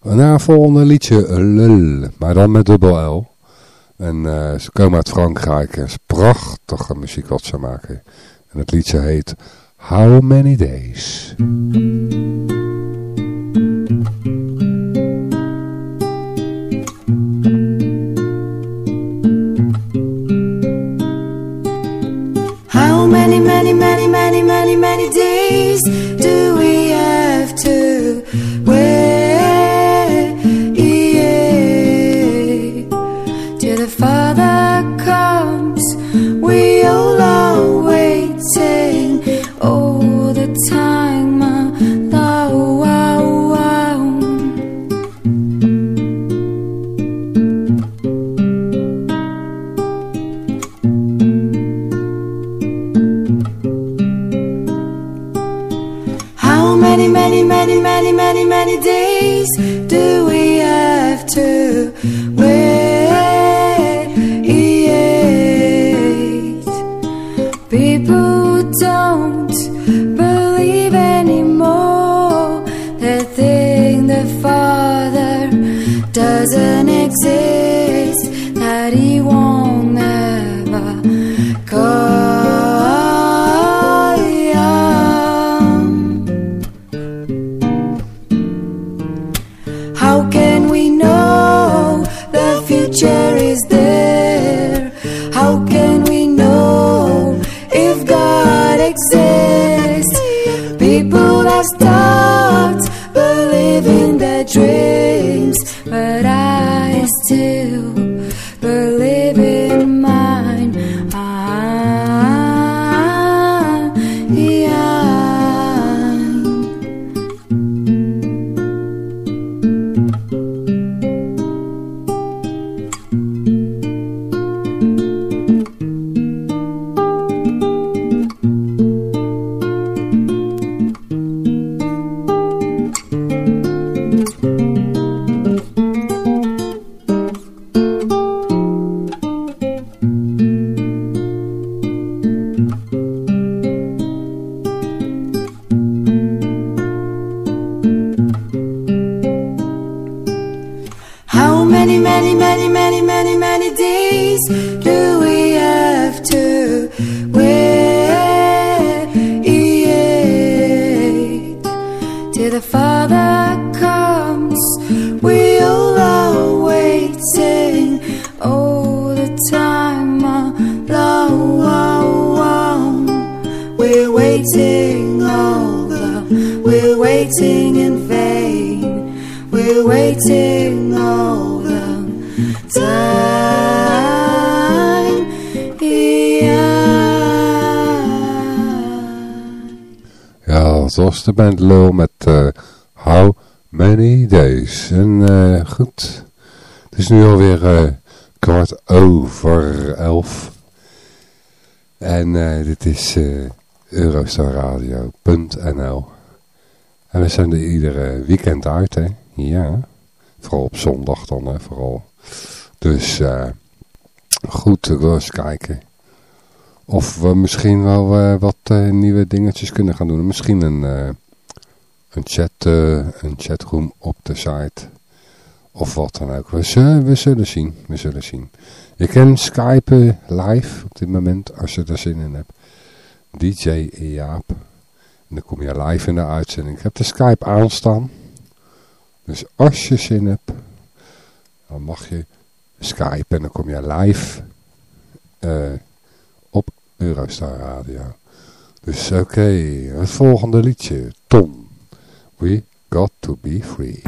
B: Na volgende liedje, Lul, maar dan met dubbel L. En eh, ze komen uit Frankrijk. Het is prachtige muziek wat ze maken. En het liedje heet How Many Days.
C: many, many, many days. Do
B: It's de band Lul met eh, How Many Days. En eh, goed, het is nu alweer eh kwart over elf. En dit is Eurostarradio.nl En we zijn er iedere weekend uit, hè. Ja, vooral op zondag dan, hè, vooral. Dus goed, wil eens kijken of we misschien wel eh, wat eh, nieuwe dingetjes kunnen gaan doen. Misschien een, eh, een, chat, een chatroom op de site. Of wat dan ook. We zullen, we zullen zien. We zullen zien. Je kan skypen live op dit moment als je er zin in hebt. DJ Jaap. En dan kom je live in de uitzending. Ik heb de Skype aanstaan. Dus als je zin hebt, dan mag je Skype en dan kom je live eh, Eurostar Radio. Dus oké, okay, het volgende liedje. Tom, We Got To Be Free.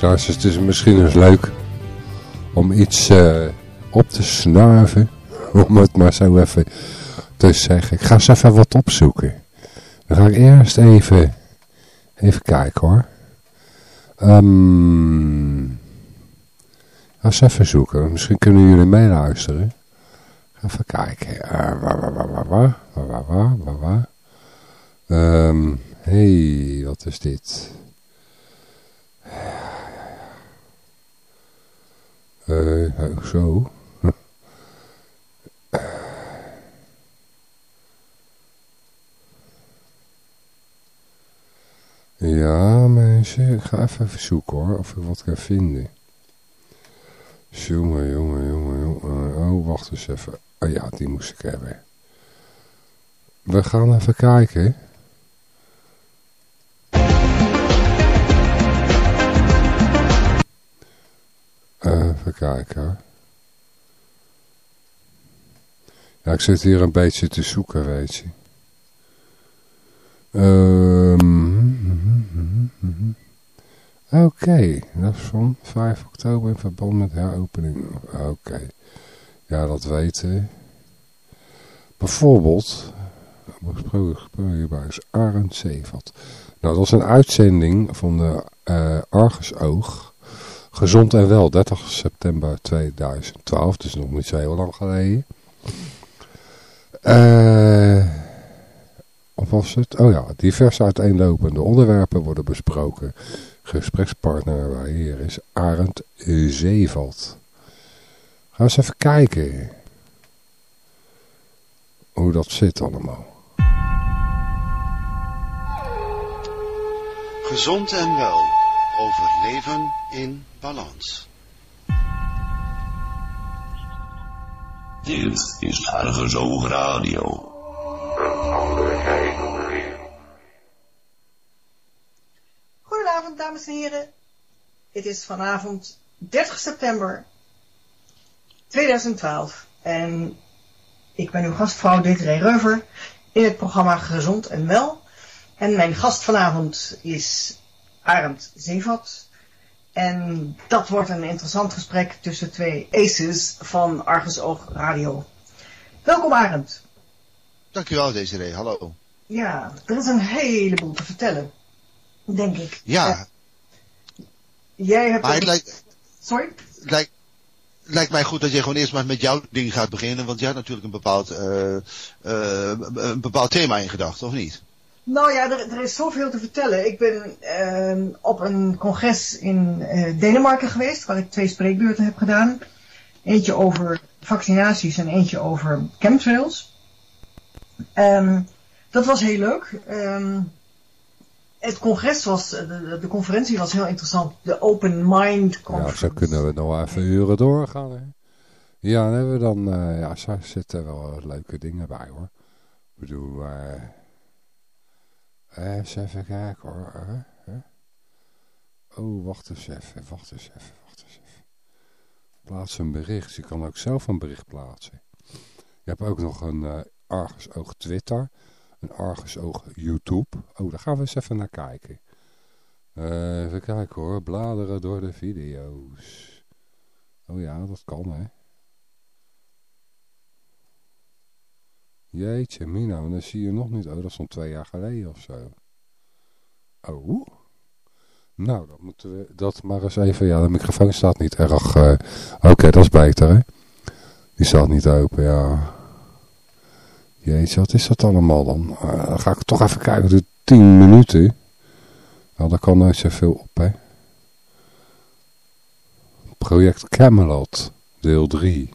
B: Luisteraars. Het is misschien eens leuk om iets uh, op te snuiven. Om het maar zo even te zeggen. Ik ga eens even wat opzoeken. Dan ga ik eerst even, even kijken hoor. Um, ga eens even zoeken. Misschien kunnen jullie meeluisteren. Even, zoeken hoor, of ik wat kan vinden. Jongen, jongen, jongen, jongen. Oh, wacht eens even. Oh ja, die moest ik hebben. We gaan even kijken. Even kijken. Ja, ik zit hier een beetje te zoeken, weet je. Um, Oké, dat is van 5 oktober in verband met heropening. Oké, ja, dat weten Bijvoorbeeld, besproken hierbij is Arend Zeevat. Nou, dat was een uitzending van de uh, Argus Oog Gezond en wel, 30 september 2012, dus nog niet zo heel lang geleden. Uh, was het? Oh ja, diverse uiteenlopende onderwerpen worden besproken. Gesprekspartner waar hier is Arend Zeeveld. Ga eens even kijken hoe dat zit allemaal.
G: Gezond en wel. Overleven in balans.
H: Dit is Argezoog Radio.
I: Dames en heren. Het is vanavond 30 september 2012 en ik ben uw gastvrouw Desiree Reuver in het programma Gezond en Wel. En mijn gast vanavond is Arend Zeevat. En dat wordt een interessant gesprek tussen twee aces van Argus Oog Radio. Welkom Arend.
G: Dankjewel Desiree, hallo.
I: Ja, er is een heleboel te vertellen, denk ik.
G: Ja.
I: Jij hebt...
G: Maar het lijkt...
I: Sorry?
G: Lijkt, lijkt mij goed dat je gewoon eerst maar met jouw ding gaat beginnen, want jij hebt natuurlijk een bepaald, uh, uh, een bepaald thema in gedachten, of niet?
I: Nou ja, er, er, is zoveel te vertellen. Ik ben uh, op een congres in uh, Denemarken geweest, waar ik twee spreekbeurten heb gedaan. Eentje over vaccinaties en eentje over chemtrails. Um, dat was heel leuk. Um, het congres was, de, de, conferentie was heel interessant. De Open Mind Conference.
B: Ja, zo kunnen we nog even uren doorgaan. Hè? Ja, dan hebben we dan, uh, ja, zo zitten wel leuke dingen bij hoor. Ik bedoel, Even, even kijken hoor. Oh, wacht eens even, wacht eens even, wacht eens even. Plaats een bericht. Je kan ook zelf een bericht plaatsen. Je hebt ook nog een uh, Argus Oog Twitter. Een Argus Oog YouTube. Oh, daar gaan we eens even naar kijken. Uh, even kijken hoor. Bladeren door de video's. Oh ja, dat kan hè. Jeetje, Mina, dan zie je nog niet. Oh, dat is van twee jaar geleden of zo. Oh. Nou, dan moeten we dat maar eens even... Ja, de microfoon staat niet erg... Uh... Oké, dat is beter, hè? Die staat niet open, ja. Jeetje, wat is dat allemaal dan? Dan ga ik toch even kijken. Het 10 minuten. Nou, daar kan nooit zoveel op, hè? Project Camelot, deel 3.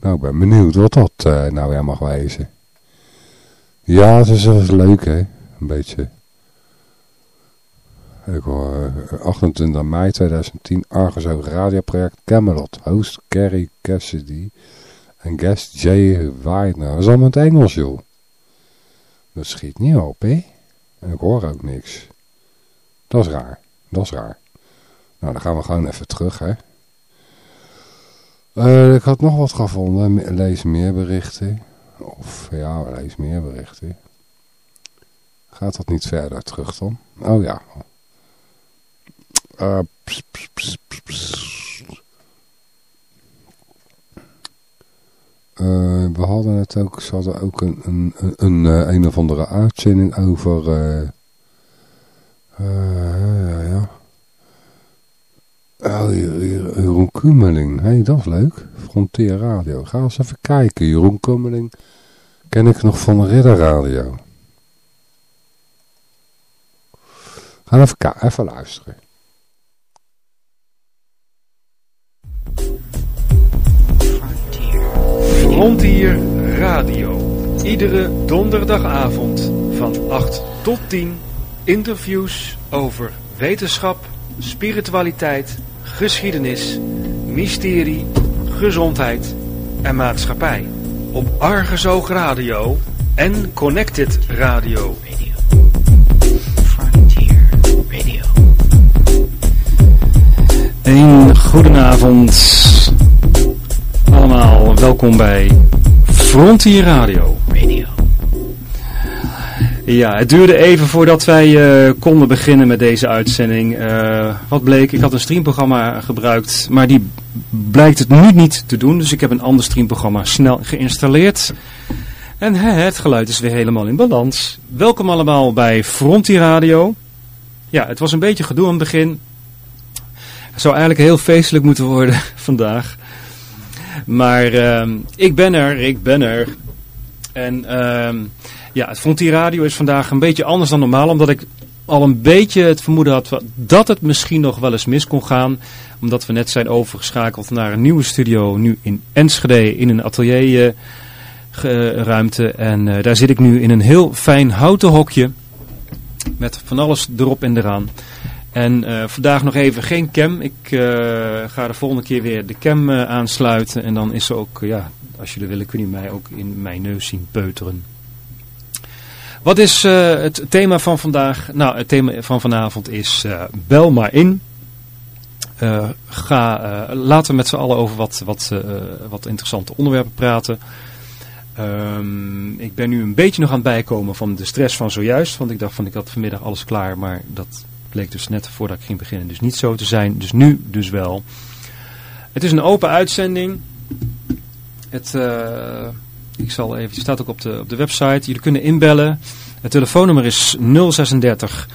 B: Nou, ik ben benieuwd wat dat uh, nou weer mag wezen. Ja, het is wel leuk, hè. Een beetje. Ik hoor 28 eh, mei 2010 Argus radioproject Camelot. Host Kerry Cassidy en guest Jay Weidner. Dat is allemaal in het Engels, joh. Dat schiet niet op, hè. En ik hoor ook niks. Dat is raar. Dat is raar. Nou, dan gaan we gewoon even terug, hè. Uh, ik had nog wat gevonden. Lees meer berichten. Of ja, lees meer berichten. Gaat dat niet verder terug dan? Oh ja. Uh, we hadden het ook, ze hadden ook een, een, een, een, een of andere uitzending over... ja, ja. Oh, Jeroen Kummeling. Hey, dat is leuk. Frontier Radio. Ga eens even kijken. Jeroen Kummeling ken ik nog van Ridder Radio. Ga even, even luisteren.
A: Frontier Radio. Iedere donderdagavond van 8 tot 10 interviews over wetenschap, spiritualiteit, geschiedenis, mysterie, gezondheid en maatschappij. Op Argezoog Radio en Connected Radio. Een goedenavond allemaal, welkom bij Frontier Radio. Radio. Ja, het duurde even voordat wij uh, konden beginnen met deze uitzending. Uh, wat bleek, ik had een streamprogramma gebruikt, maar die blijkt het nu niet te doen. Dus ik heb een ander streamprogramma snel geïnstalleerd. En het geluid is weer helemaal in balans. Welkom allemaal bij Frontier Radio. Ja, het was een beetje gedoe aan het begin. Het zou eigenlijk heel feestelijk moeten worden vandaag. Maar uh, ik ben er, ik ben er. En uh, ja, het Frontier Radio is vandaag een beetje anders dan normaal. Omdat ik al een beetje het vermoeden had dat het misschien nog wel eens mis kon gaan. Omdat we net zijn overgeschakeld naar een nieuwe studio. Nu in Enschede in een atelierruimte. en uh, daar zit ik nu in een heel fijn houten hokje. Met van alles erop en eraan. En uh, vandaag nog even geen cam. Ik uh, ga de volgende keer weer de cam uh, aansluiten. En dan is ze ook, ja, als jullie willen kun je mij ook in mijn neus zien peuteren. Wat is het thema van vandaag? Nou, het thema van vanavond is bel maar in. ga, laten we met z'n allen over wat, wat, wat interessante onderwerpen praten. Um, ik ben nu een beetje nog aan het bijkomen van de stress van zojuist. Want ik dacht van ik had vanmiddag alles klaar, maar dat bleek dus net voordat ik ging beginnen dus niet zo te zijn. Dus nu dus wel. Het is een open uitzending. Het, uh, ik zal even, het staat ook op de, op de website. Jullie kunnen inbellen. Het telefoonnummer is 036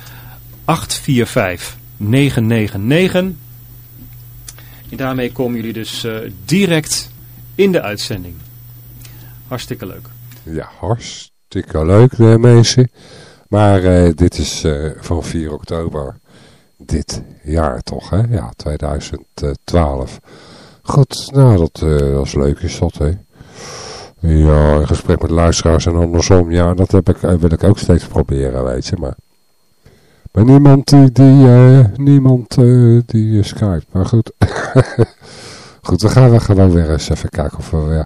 A: 845 999. En daarmee komen jullie dus uh, direct in de uitzending. Hartstikke leuk.
B: Ja, hartstikke leuk de mensen. Maar uh, dit is uh, van 4 oktober dit jaar toch, hè? Ja, 2012. Goed, nou, dat uh, was leuk is dat, hè? Ja, in gesprek met luisteraars en andersom. Ja, dat heb ik, wil ik ook steeds proberen, weet je, maar... Maar niemand die, die niemand die skype. Maar goed. goed, dan gaan we gewoon weer eens even kijken of we weer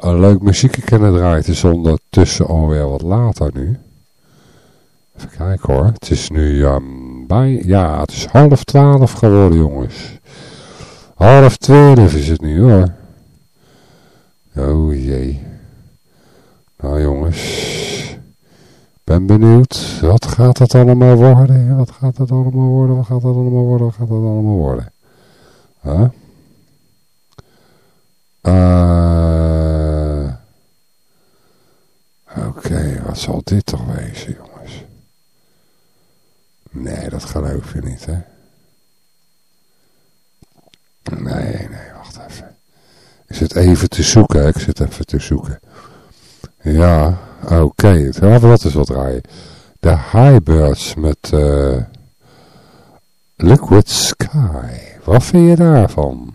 B: een leuk muziekje kunnen draaien. Het is ondertussen alweer wat later nu. Even kijken hoor. Het is nu um, bij... Ja, het is half twaalf geworden jongens. Half twaalf is het nu hoor. Oh jee. Nou jongens. Ben benieuwd. Wat gaat het allemaal worden? Wat gaat het allemaal worden? Wat gaat het allemaal worden? Wat gaat het allemaal worden? Uh, Oké, wat zal dit toch wezen jongens? Nee, dat geloof je niet, hè? Nee, nee, wacht even. Ik zit even te zoeken, ik zit even te zoeken. Ja, oké. Okay. Wat is wat draaien? De Highbirds met uh, Liquid Sky. Wat vind je daarvan?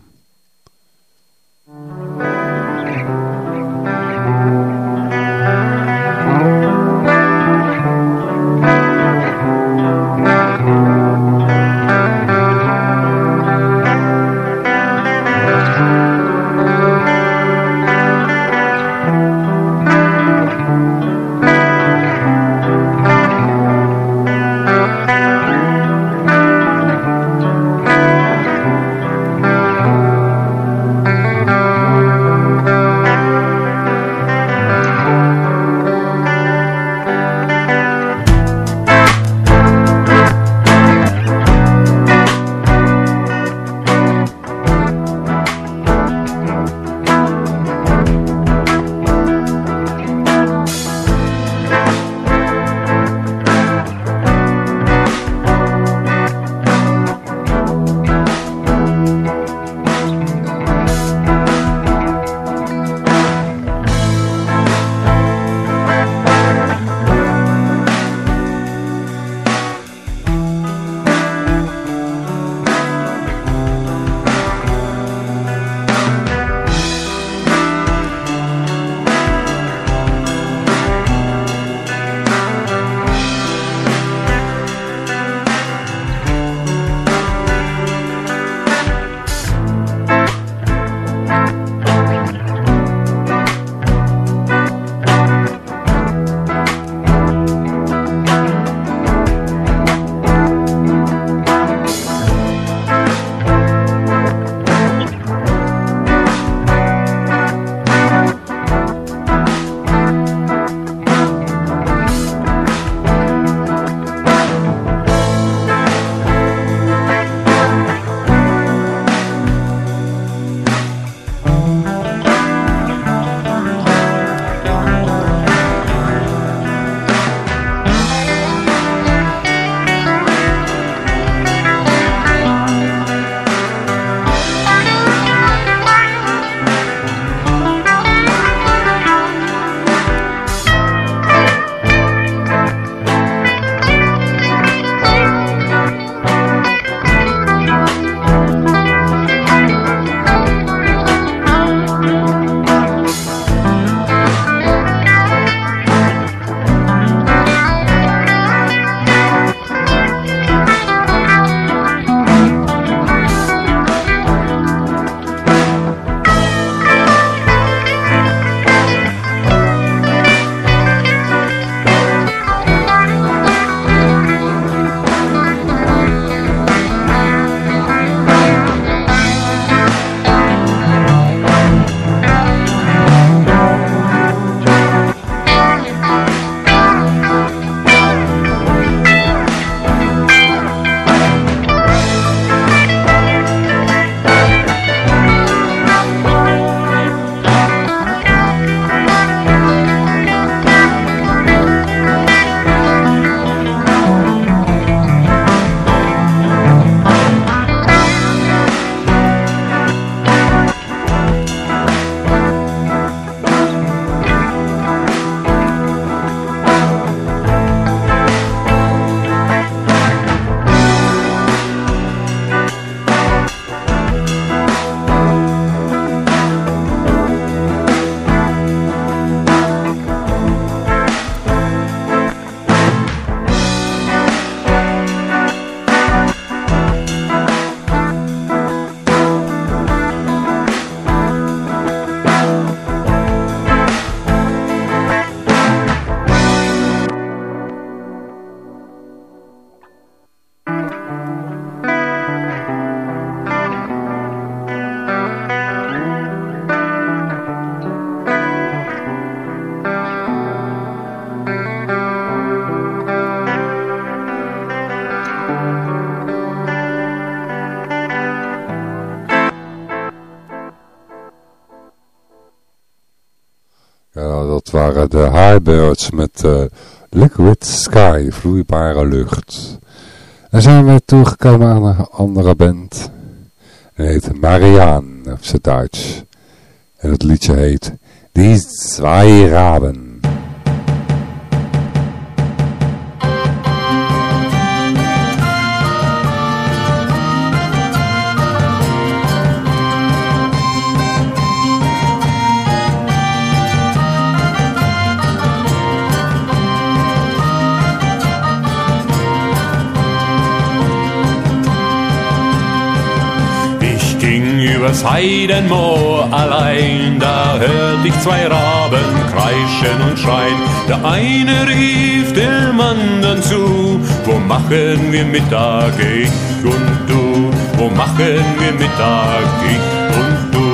B: Waren de Highbirds met uh, Liquid Sky, vloeibare lucht. En zijn we toegekomen aan een andere band. Heet Mariaan, op zijn Duits. En het liedje heet Die Zwei Raben.
J: Übers Heidenmoor allein, da hört ich zwei Raben kreischen und schreien. Der eine rief dem anderen zu, wo machen wir Mittag, ich und du? Wo machen wir Mittag, ich und du?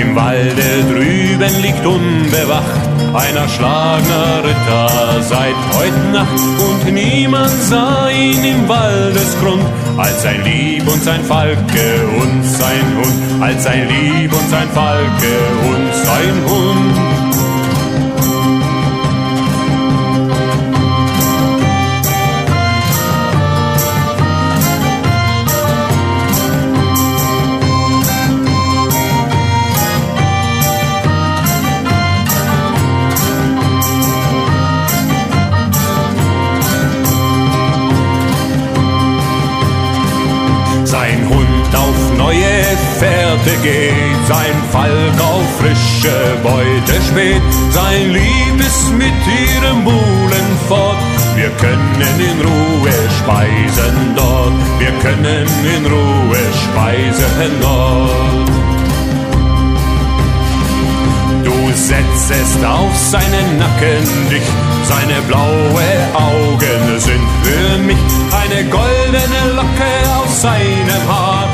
J: Im Walde drüben liegt unbewacht ein erschlagener Ritter seit heut Nacht und niemand sah ihn im Waldesgrund als sein Lieb und sein Falke und sein Hund, als sein Lieb und sein Falke und sein Hund. Falk auf frische Beute spät, sein Lieb ist mit ihrem Buhlen fort. Wir können in Ruhe speisen dort, wir können in Ruhe speisen dort. Du setzest auf seinen Nacken dicht, seine blaue Augen sind für mich eine goldene Locke auf seinem Haar.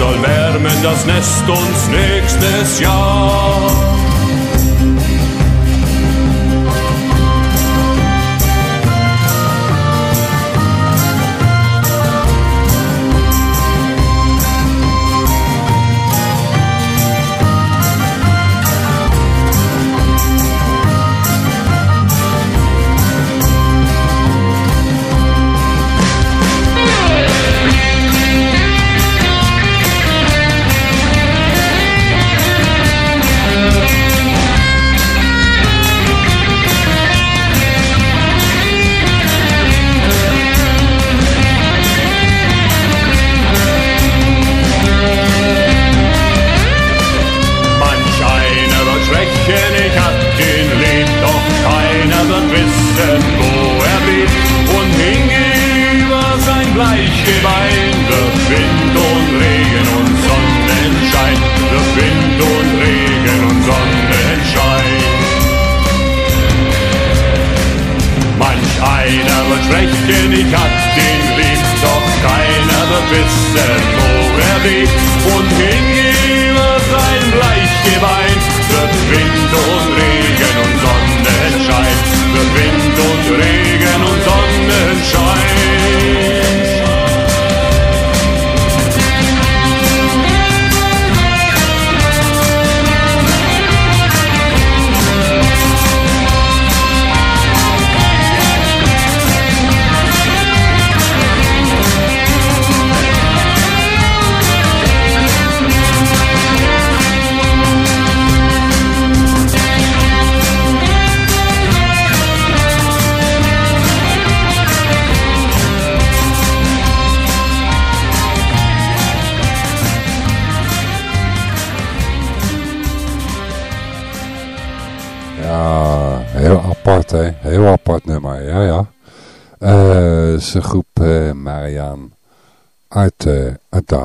J: Soll wärmen das Nest uns nächstes Jahr.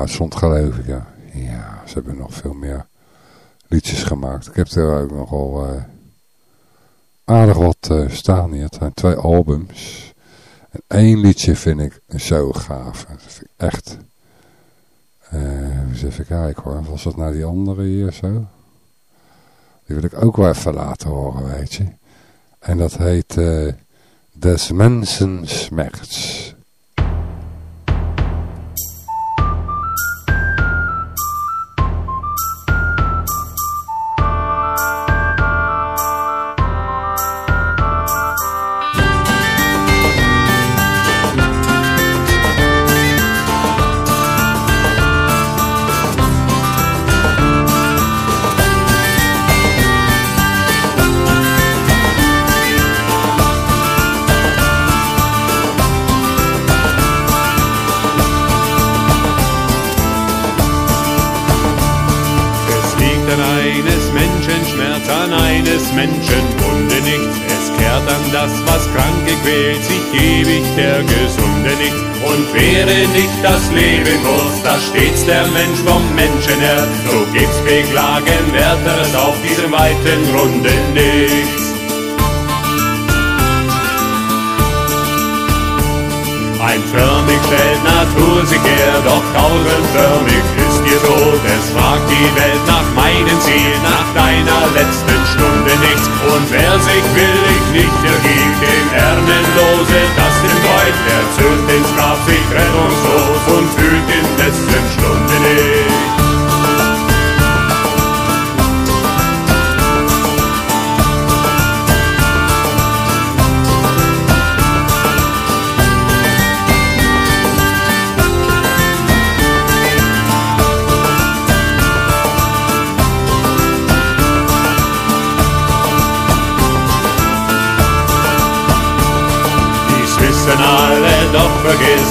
B: Duitsland geloof ik. Ja. ja, ze hebben nog veel meer liedjes gemaakt. Ik heb er ook nogal uh, aardig wat staan hier. Het zijn twee albums. En één liedje vind ik zo gaaf. Dat vind ik echt... eens even kijken hoor. Was dat nou die andere hier zo? Die wil ik ook wel even laten horen, weet je. En dat heet uh, Des Mensen Schmerz.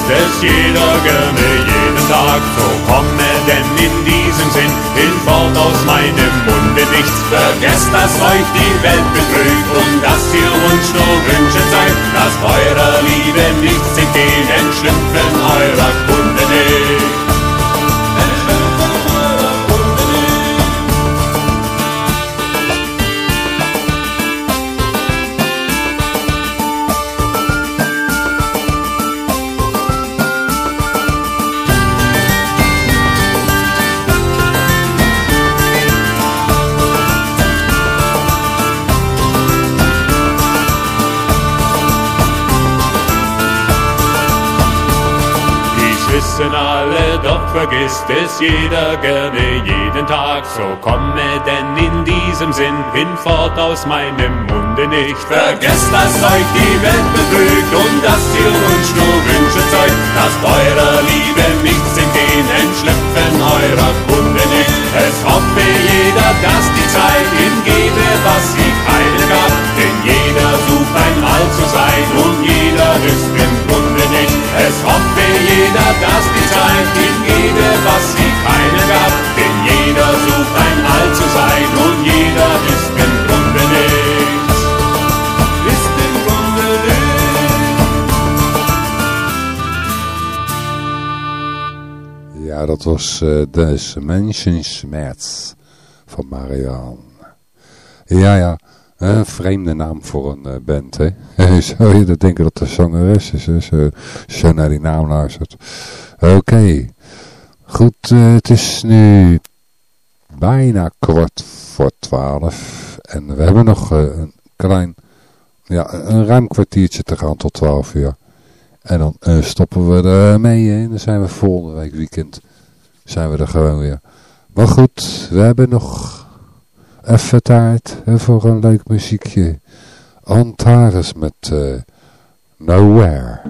J: Vergisst es jeder gerne jeden Tag. So komme denn in diesem Sinn hinfort aus meinem Munde nichts. Vergesst, dass euch die Welt betrügt und dass ihr uns nur Wünsche seid, dass eurer Liebe nichts entgehen, entschlüpfen eurer Kunde nicht. Vergisst es jeder gerne jeden Tag. So komme denn in diesem Sinn hinfort aus meinem Munde nicht. Vergesst, dass euch die Welt betrügt und dass ihr uns nur Wünsche zeugt, dass eurer Liebe nichts entgehen, entschlüpfen eurer Kunde nicht. Es hoffe jeder, dass die Zeit ihm gebe, was sie keine gab, denn jeder sucht einmal zu sein und jeder ist im Grunde nicht. Es hoffe jeder, die Zeit ihm gebe, was sie keine gab. Denn jeder sucht ein All zu sein und jeder ist im Grunde nichts. Ist im Grunde
B: nichts. Ja, dat was uh, Des Menschenschmerz van Marianne. Ja, ja. Een vreemde naam voor een uh, band, hè. Zou je dat denken dat de zangeres is? Zo, naar die naam luistert. Oké. Goed, uh, het is nu bijna kwart voor twaalf. En we hebben nog uh, een klein, ja, een ruim kwartiertje te gaan tot twaalf uur. En dan stoppen we er mee en dan zijn we volgende week weekend, zijn we er gewoon weer. Maar goed, we hebben nog hè, voor een leuk muziekje. Antares met
K: are nowhere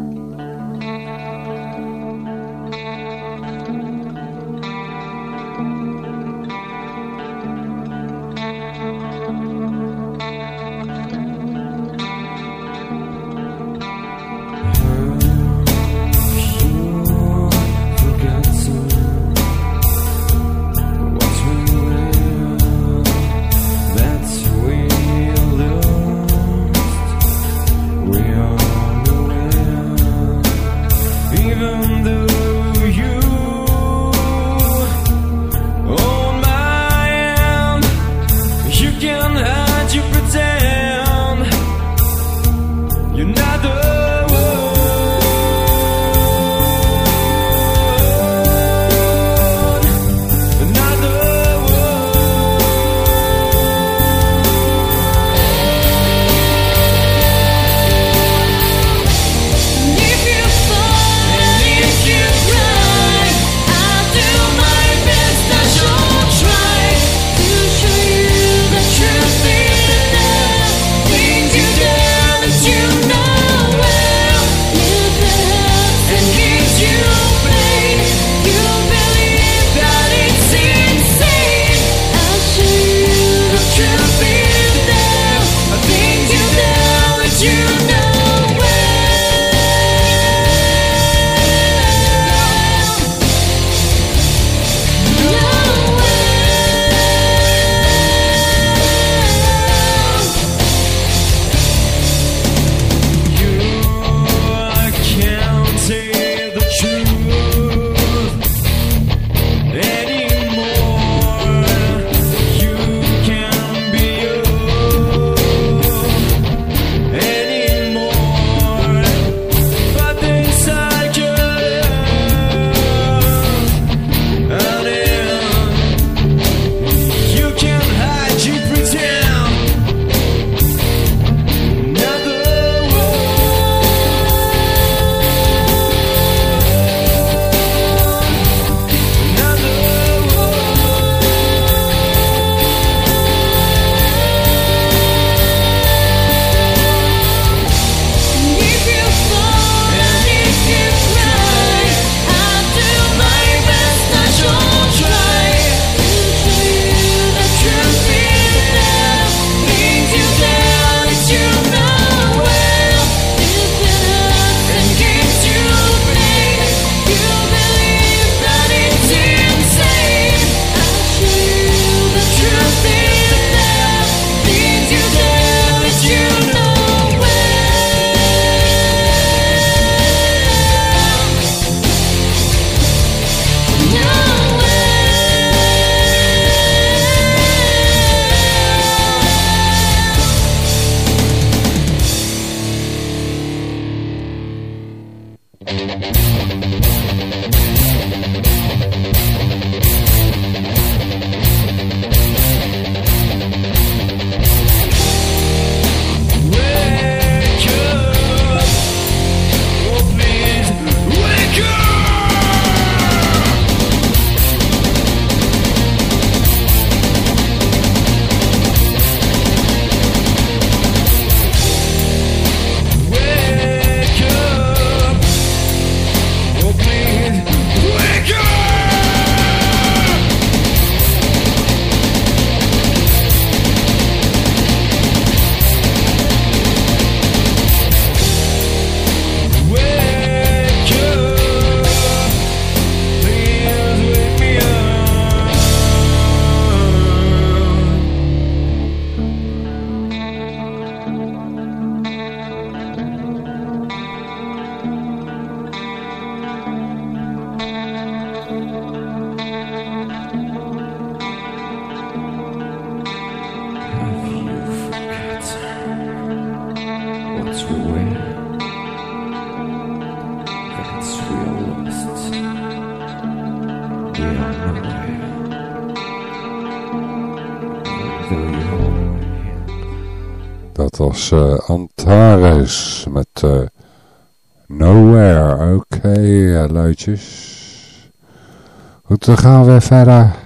B: gaan we verder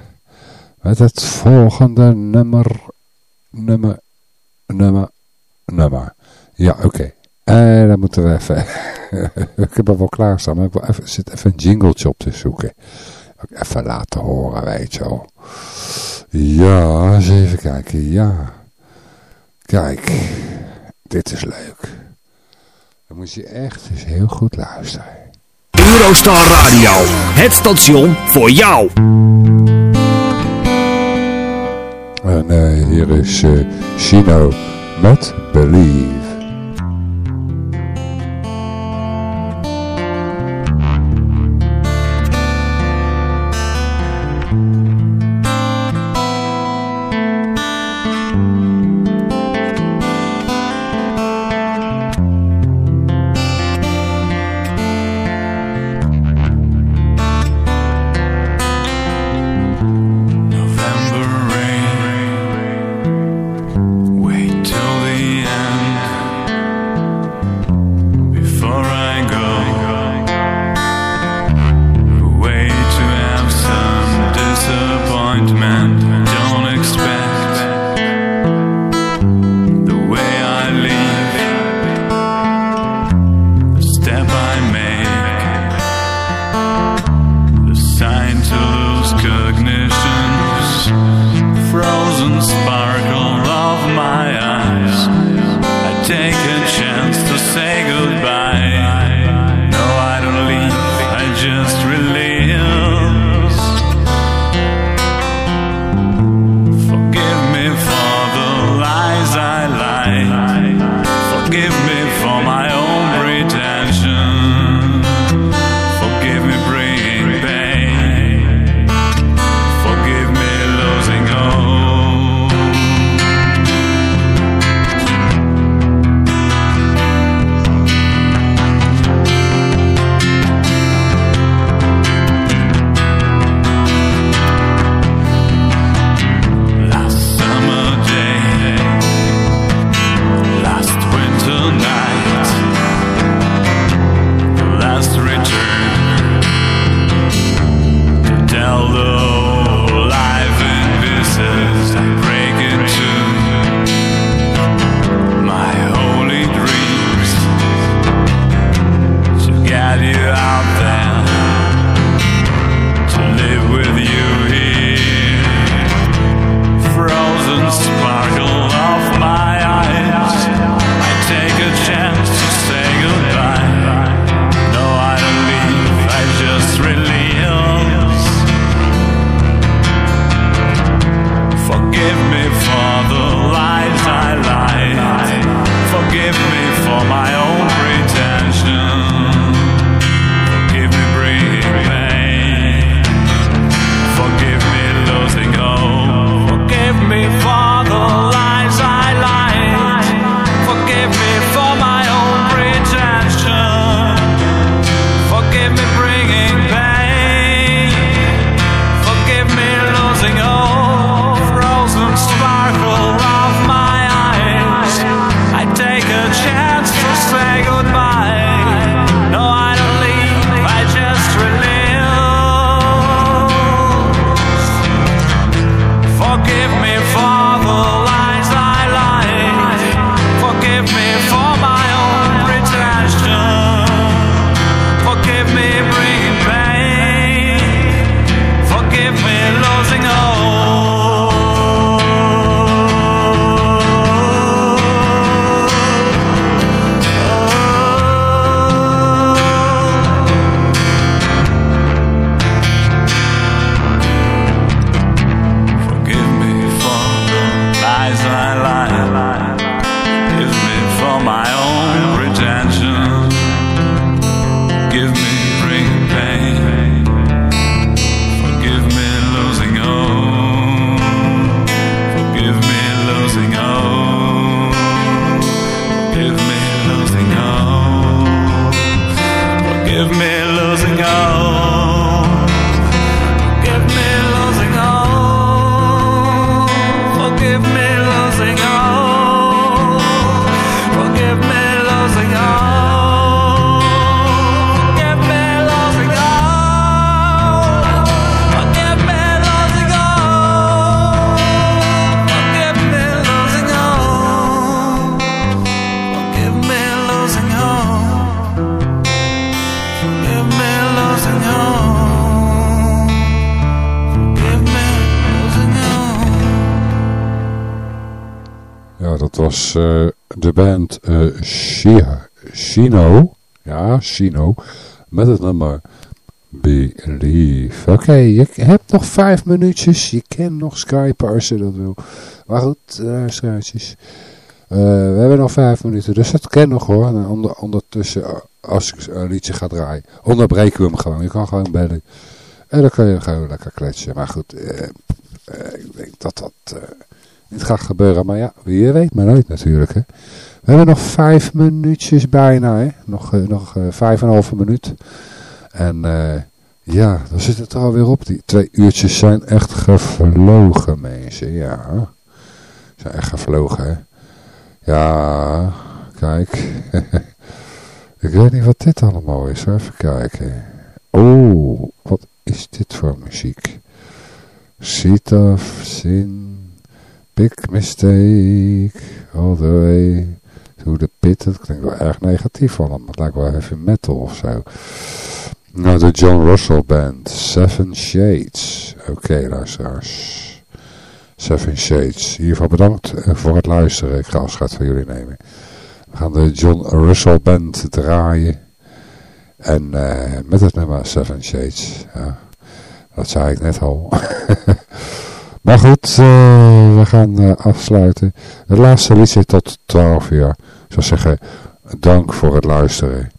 B: met het volgende nummer. Nummer. Nummer. Nummer. Ja, oké. Okay. En dan moeten we even... ik heb hem wel klaarstaan, maar ik wil even, zit even een jingletje op te zoeken. Even laten horen, weet je wel. Ja, eens even kijken. Ja. Kijk, dit is leuk. Dan moet je echt eens heel goed luisteren.
K: Eurostar Radio, het station voor jou.
B: En uh, hier is uh, Chino met Believe. Ja, Shino. Met het nummer Believe. Oké, je hebt nog vijf minuutjes. Je kan nog skypen als je dat wil. Maar goed, luisteraartjes. Uh, we hebben nog vijf minuten, dus dat kan nog hoor. En onder, ondertussen, als ik een liedje ga draaien, onderbreken we hem gewoon. Je kan gewoon bellen. En dan kan je gewoon lekker kletsen. Maar goed, uh, ik denk dat dat niet gaat gebeuren. Maar ja, wie weet maar nooit natuurlijk. Hè. We hebben nog vijf minuutjes bijna. Hè. Nog, nog vijf en een halve minuut. En ja, dan zit het er alweer op. Die twee uurtjes zijn echt gevlogen mensen. Ja, zijn echt gevlogen hè. Ja, kijk. ik weet niet wat dit allemaal is. Even kijken. Oh, wat is dit voor muziek? Of Sin. Big Mistake. All the way to the pit. Dat klinkt wel erg negatief allemaal. Het lijkt wel heavy metal of zo. Nou, de John Russell Band. Seven Shades. Oké, okay, luisteraars. Seven Shades. Geval bedankt eh, voor het luisteren. Ik ga afscheid van jullie nemen. We gaan de John Russell Band draaien. En uh, met het nummer Seven Shades. Dat zei ik net al. maar goed, uh, we gaan uh, afsluiten. Het laatste liedje tot 12 uur. Ik zou zeggen, dank voor het luisteren.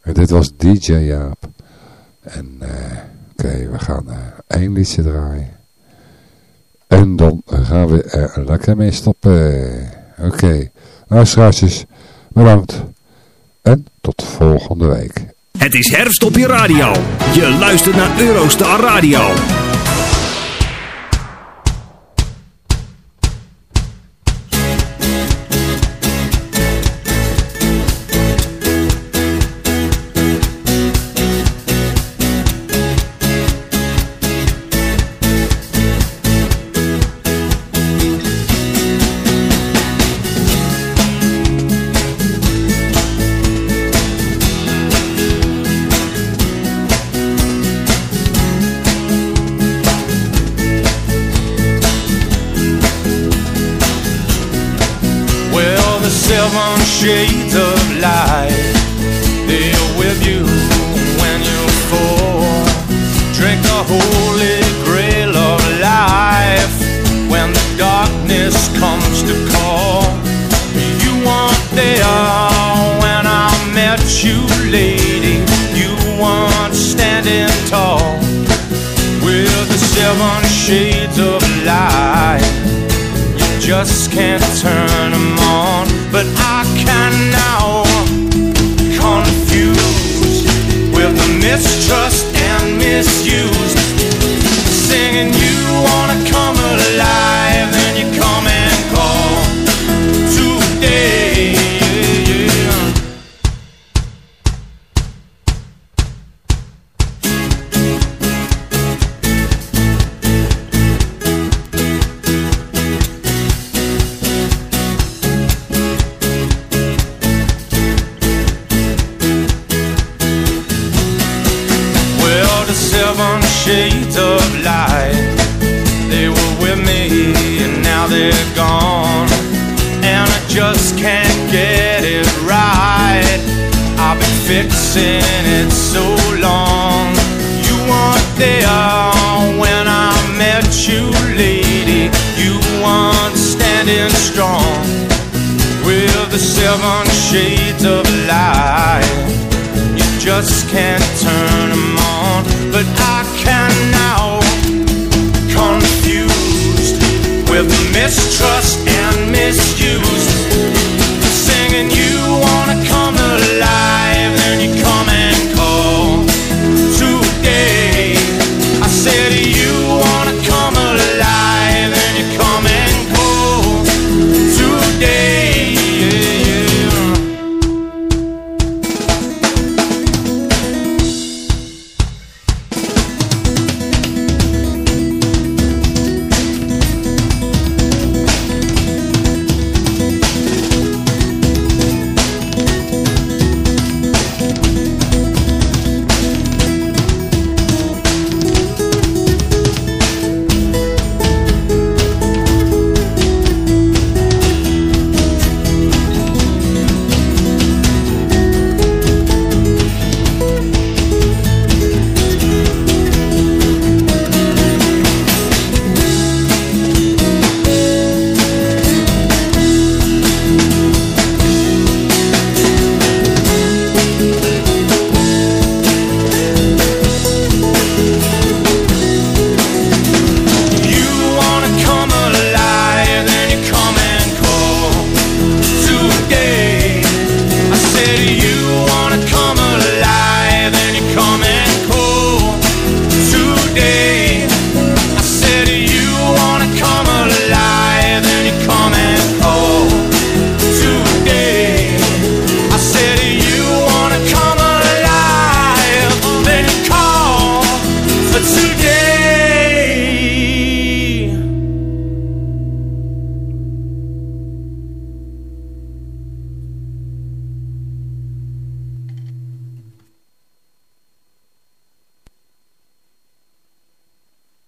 B: En dit was DJ Jaap. En oké, we gaan één liedje draaien. En dan gaan we er lekker mee stoppen. Oké, okay. luisteraartjes, bedankt. En tot volgende week.
K: Het is herfst op je radio. Je luistert naar Eurostar Radio.
L: shades of light. They're with you when you fall. Drink the holy grail of life when the darkness comes to call. You weren't there when I met you, lady. You weren't standing tall with the seven shades of light. You just can't turn them on. mistrust and misuse. Singing, you wanna come alive.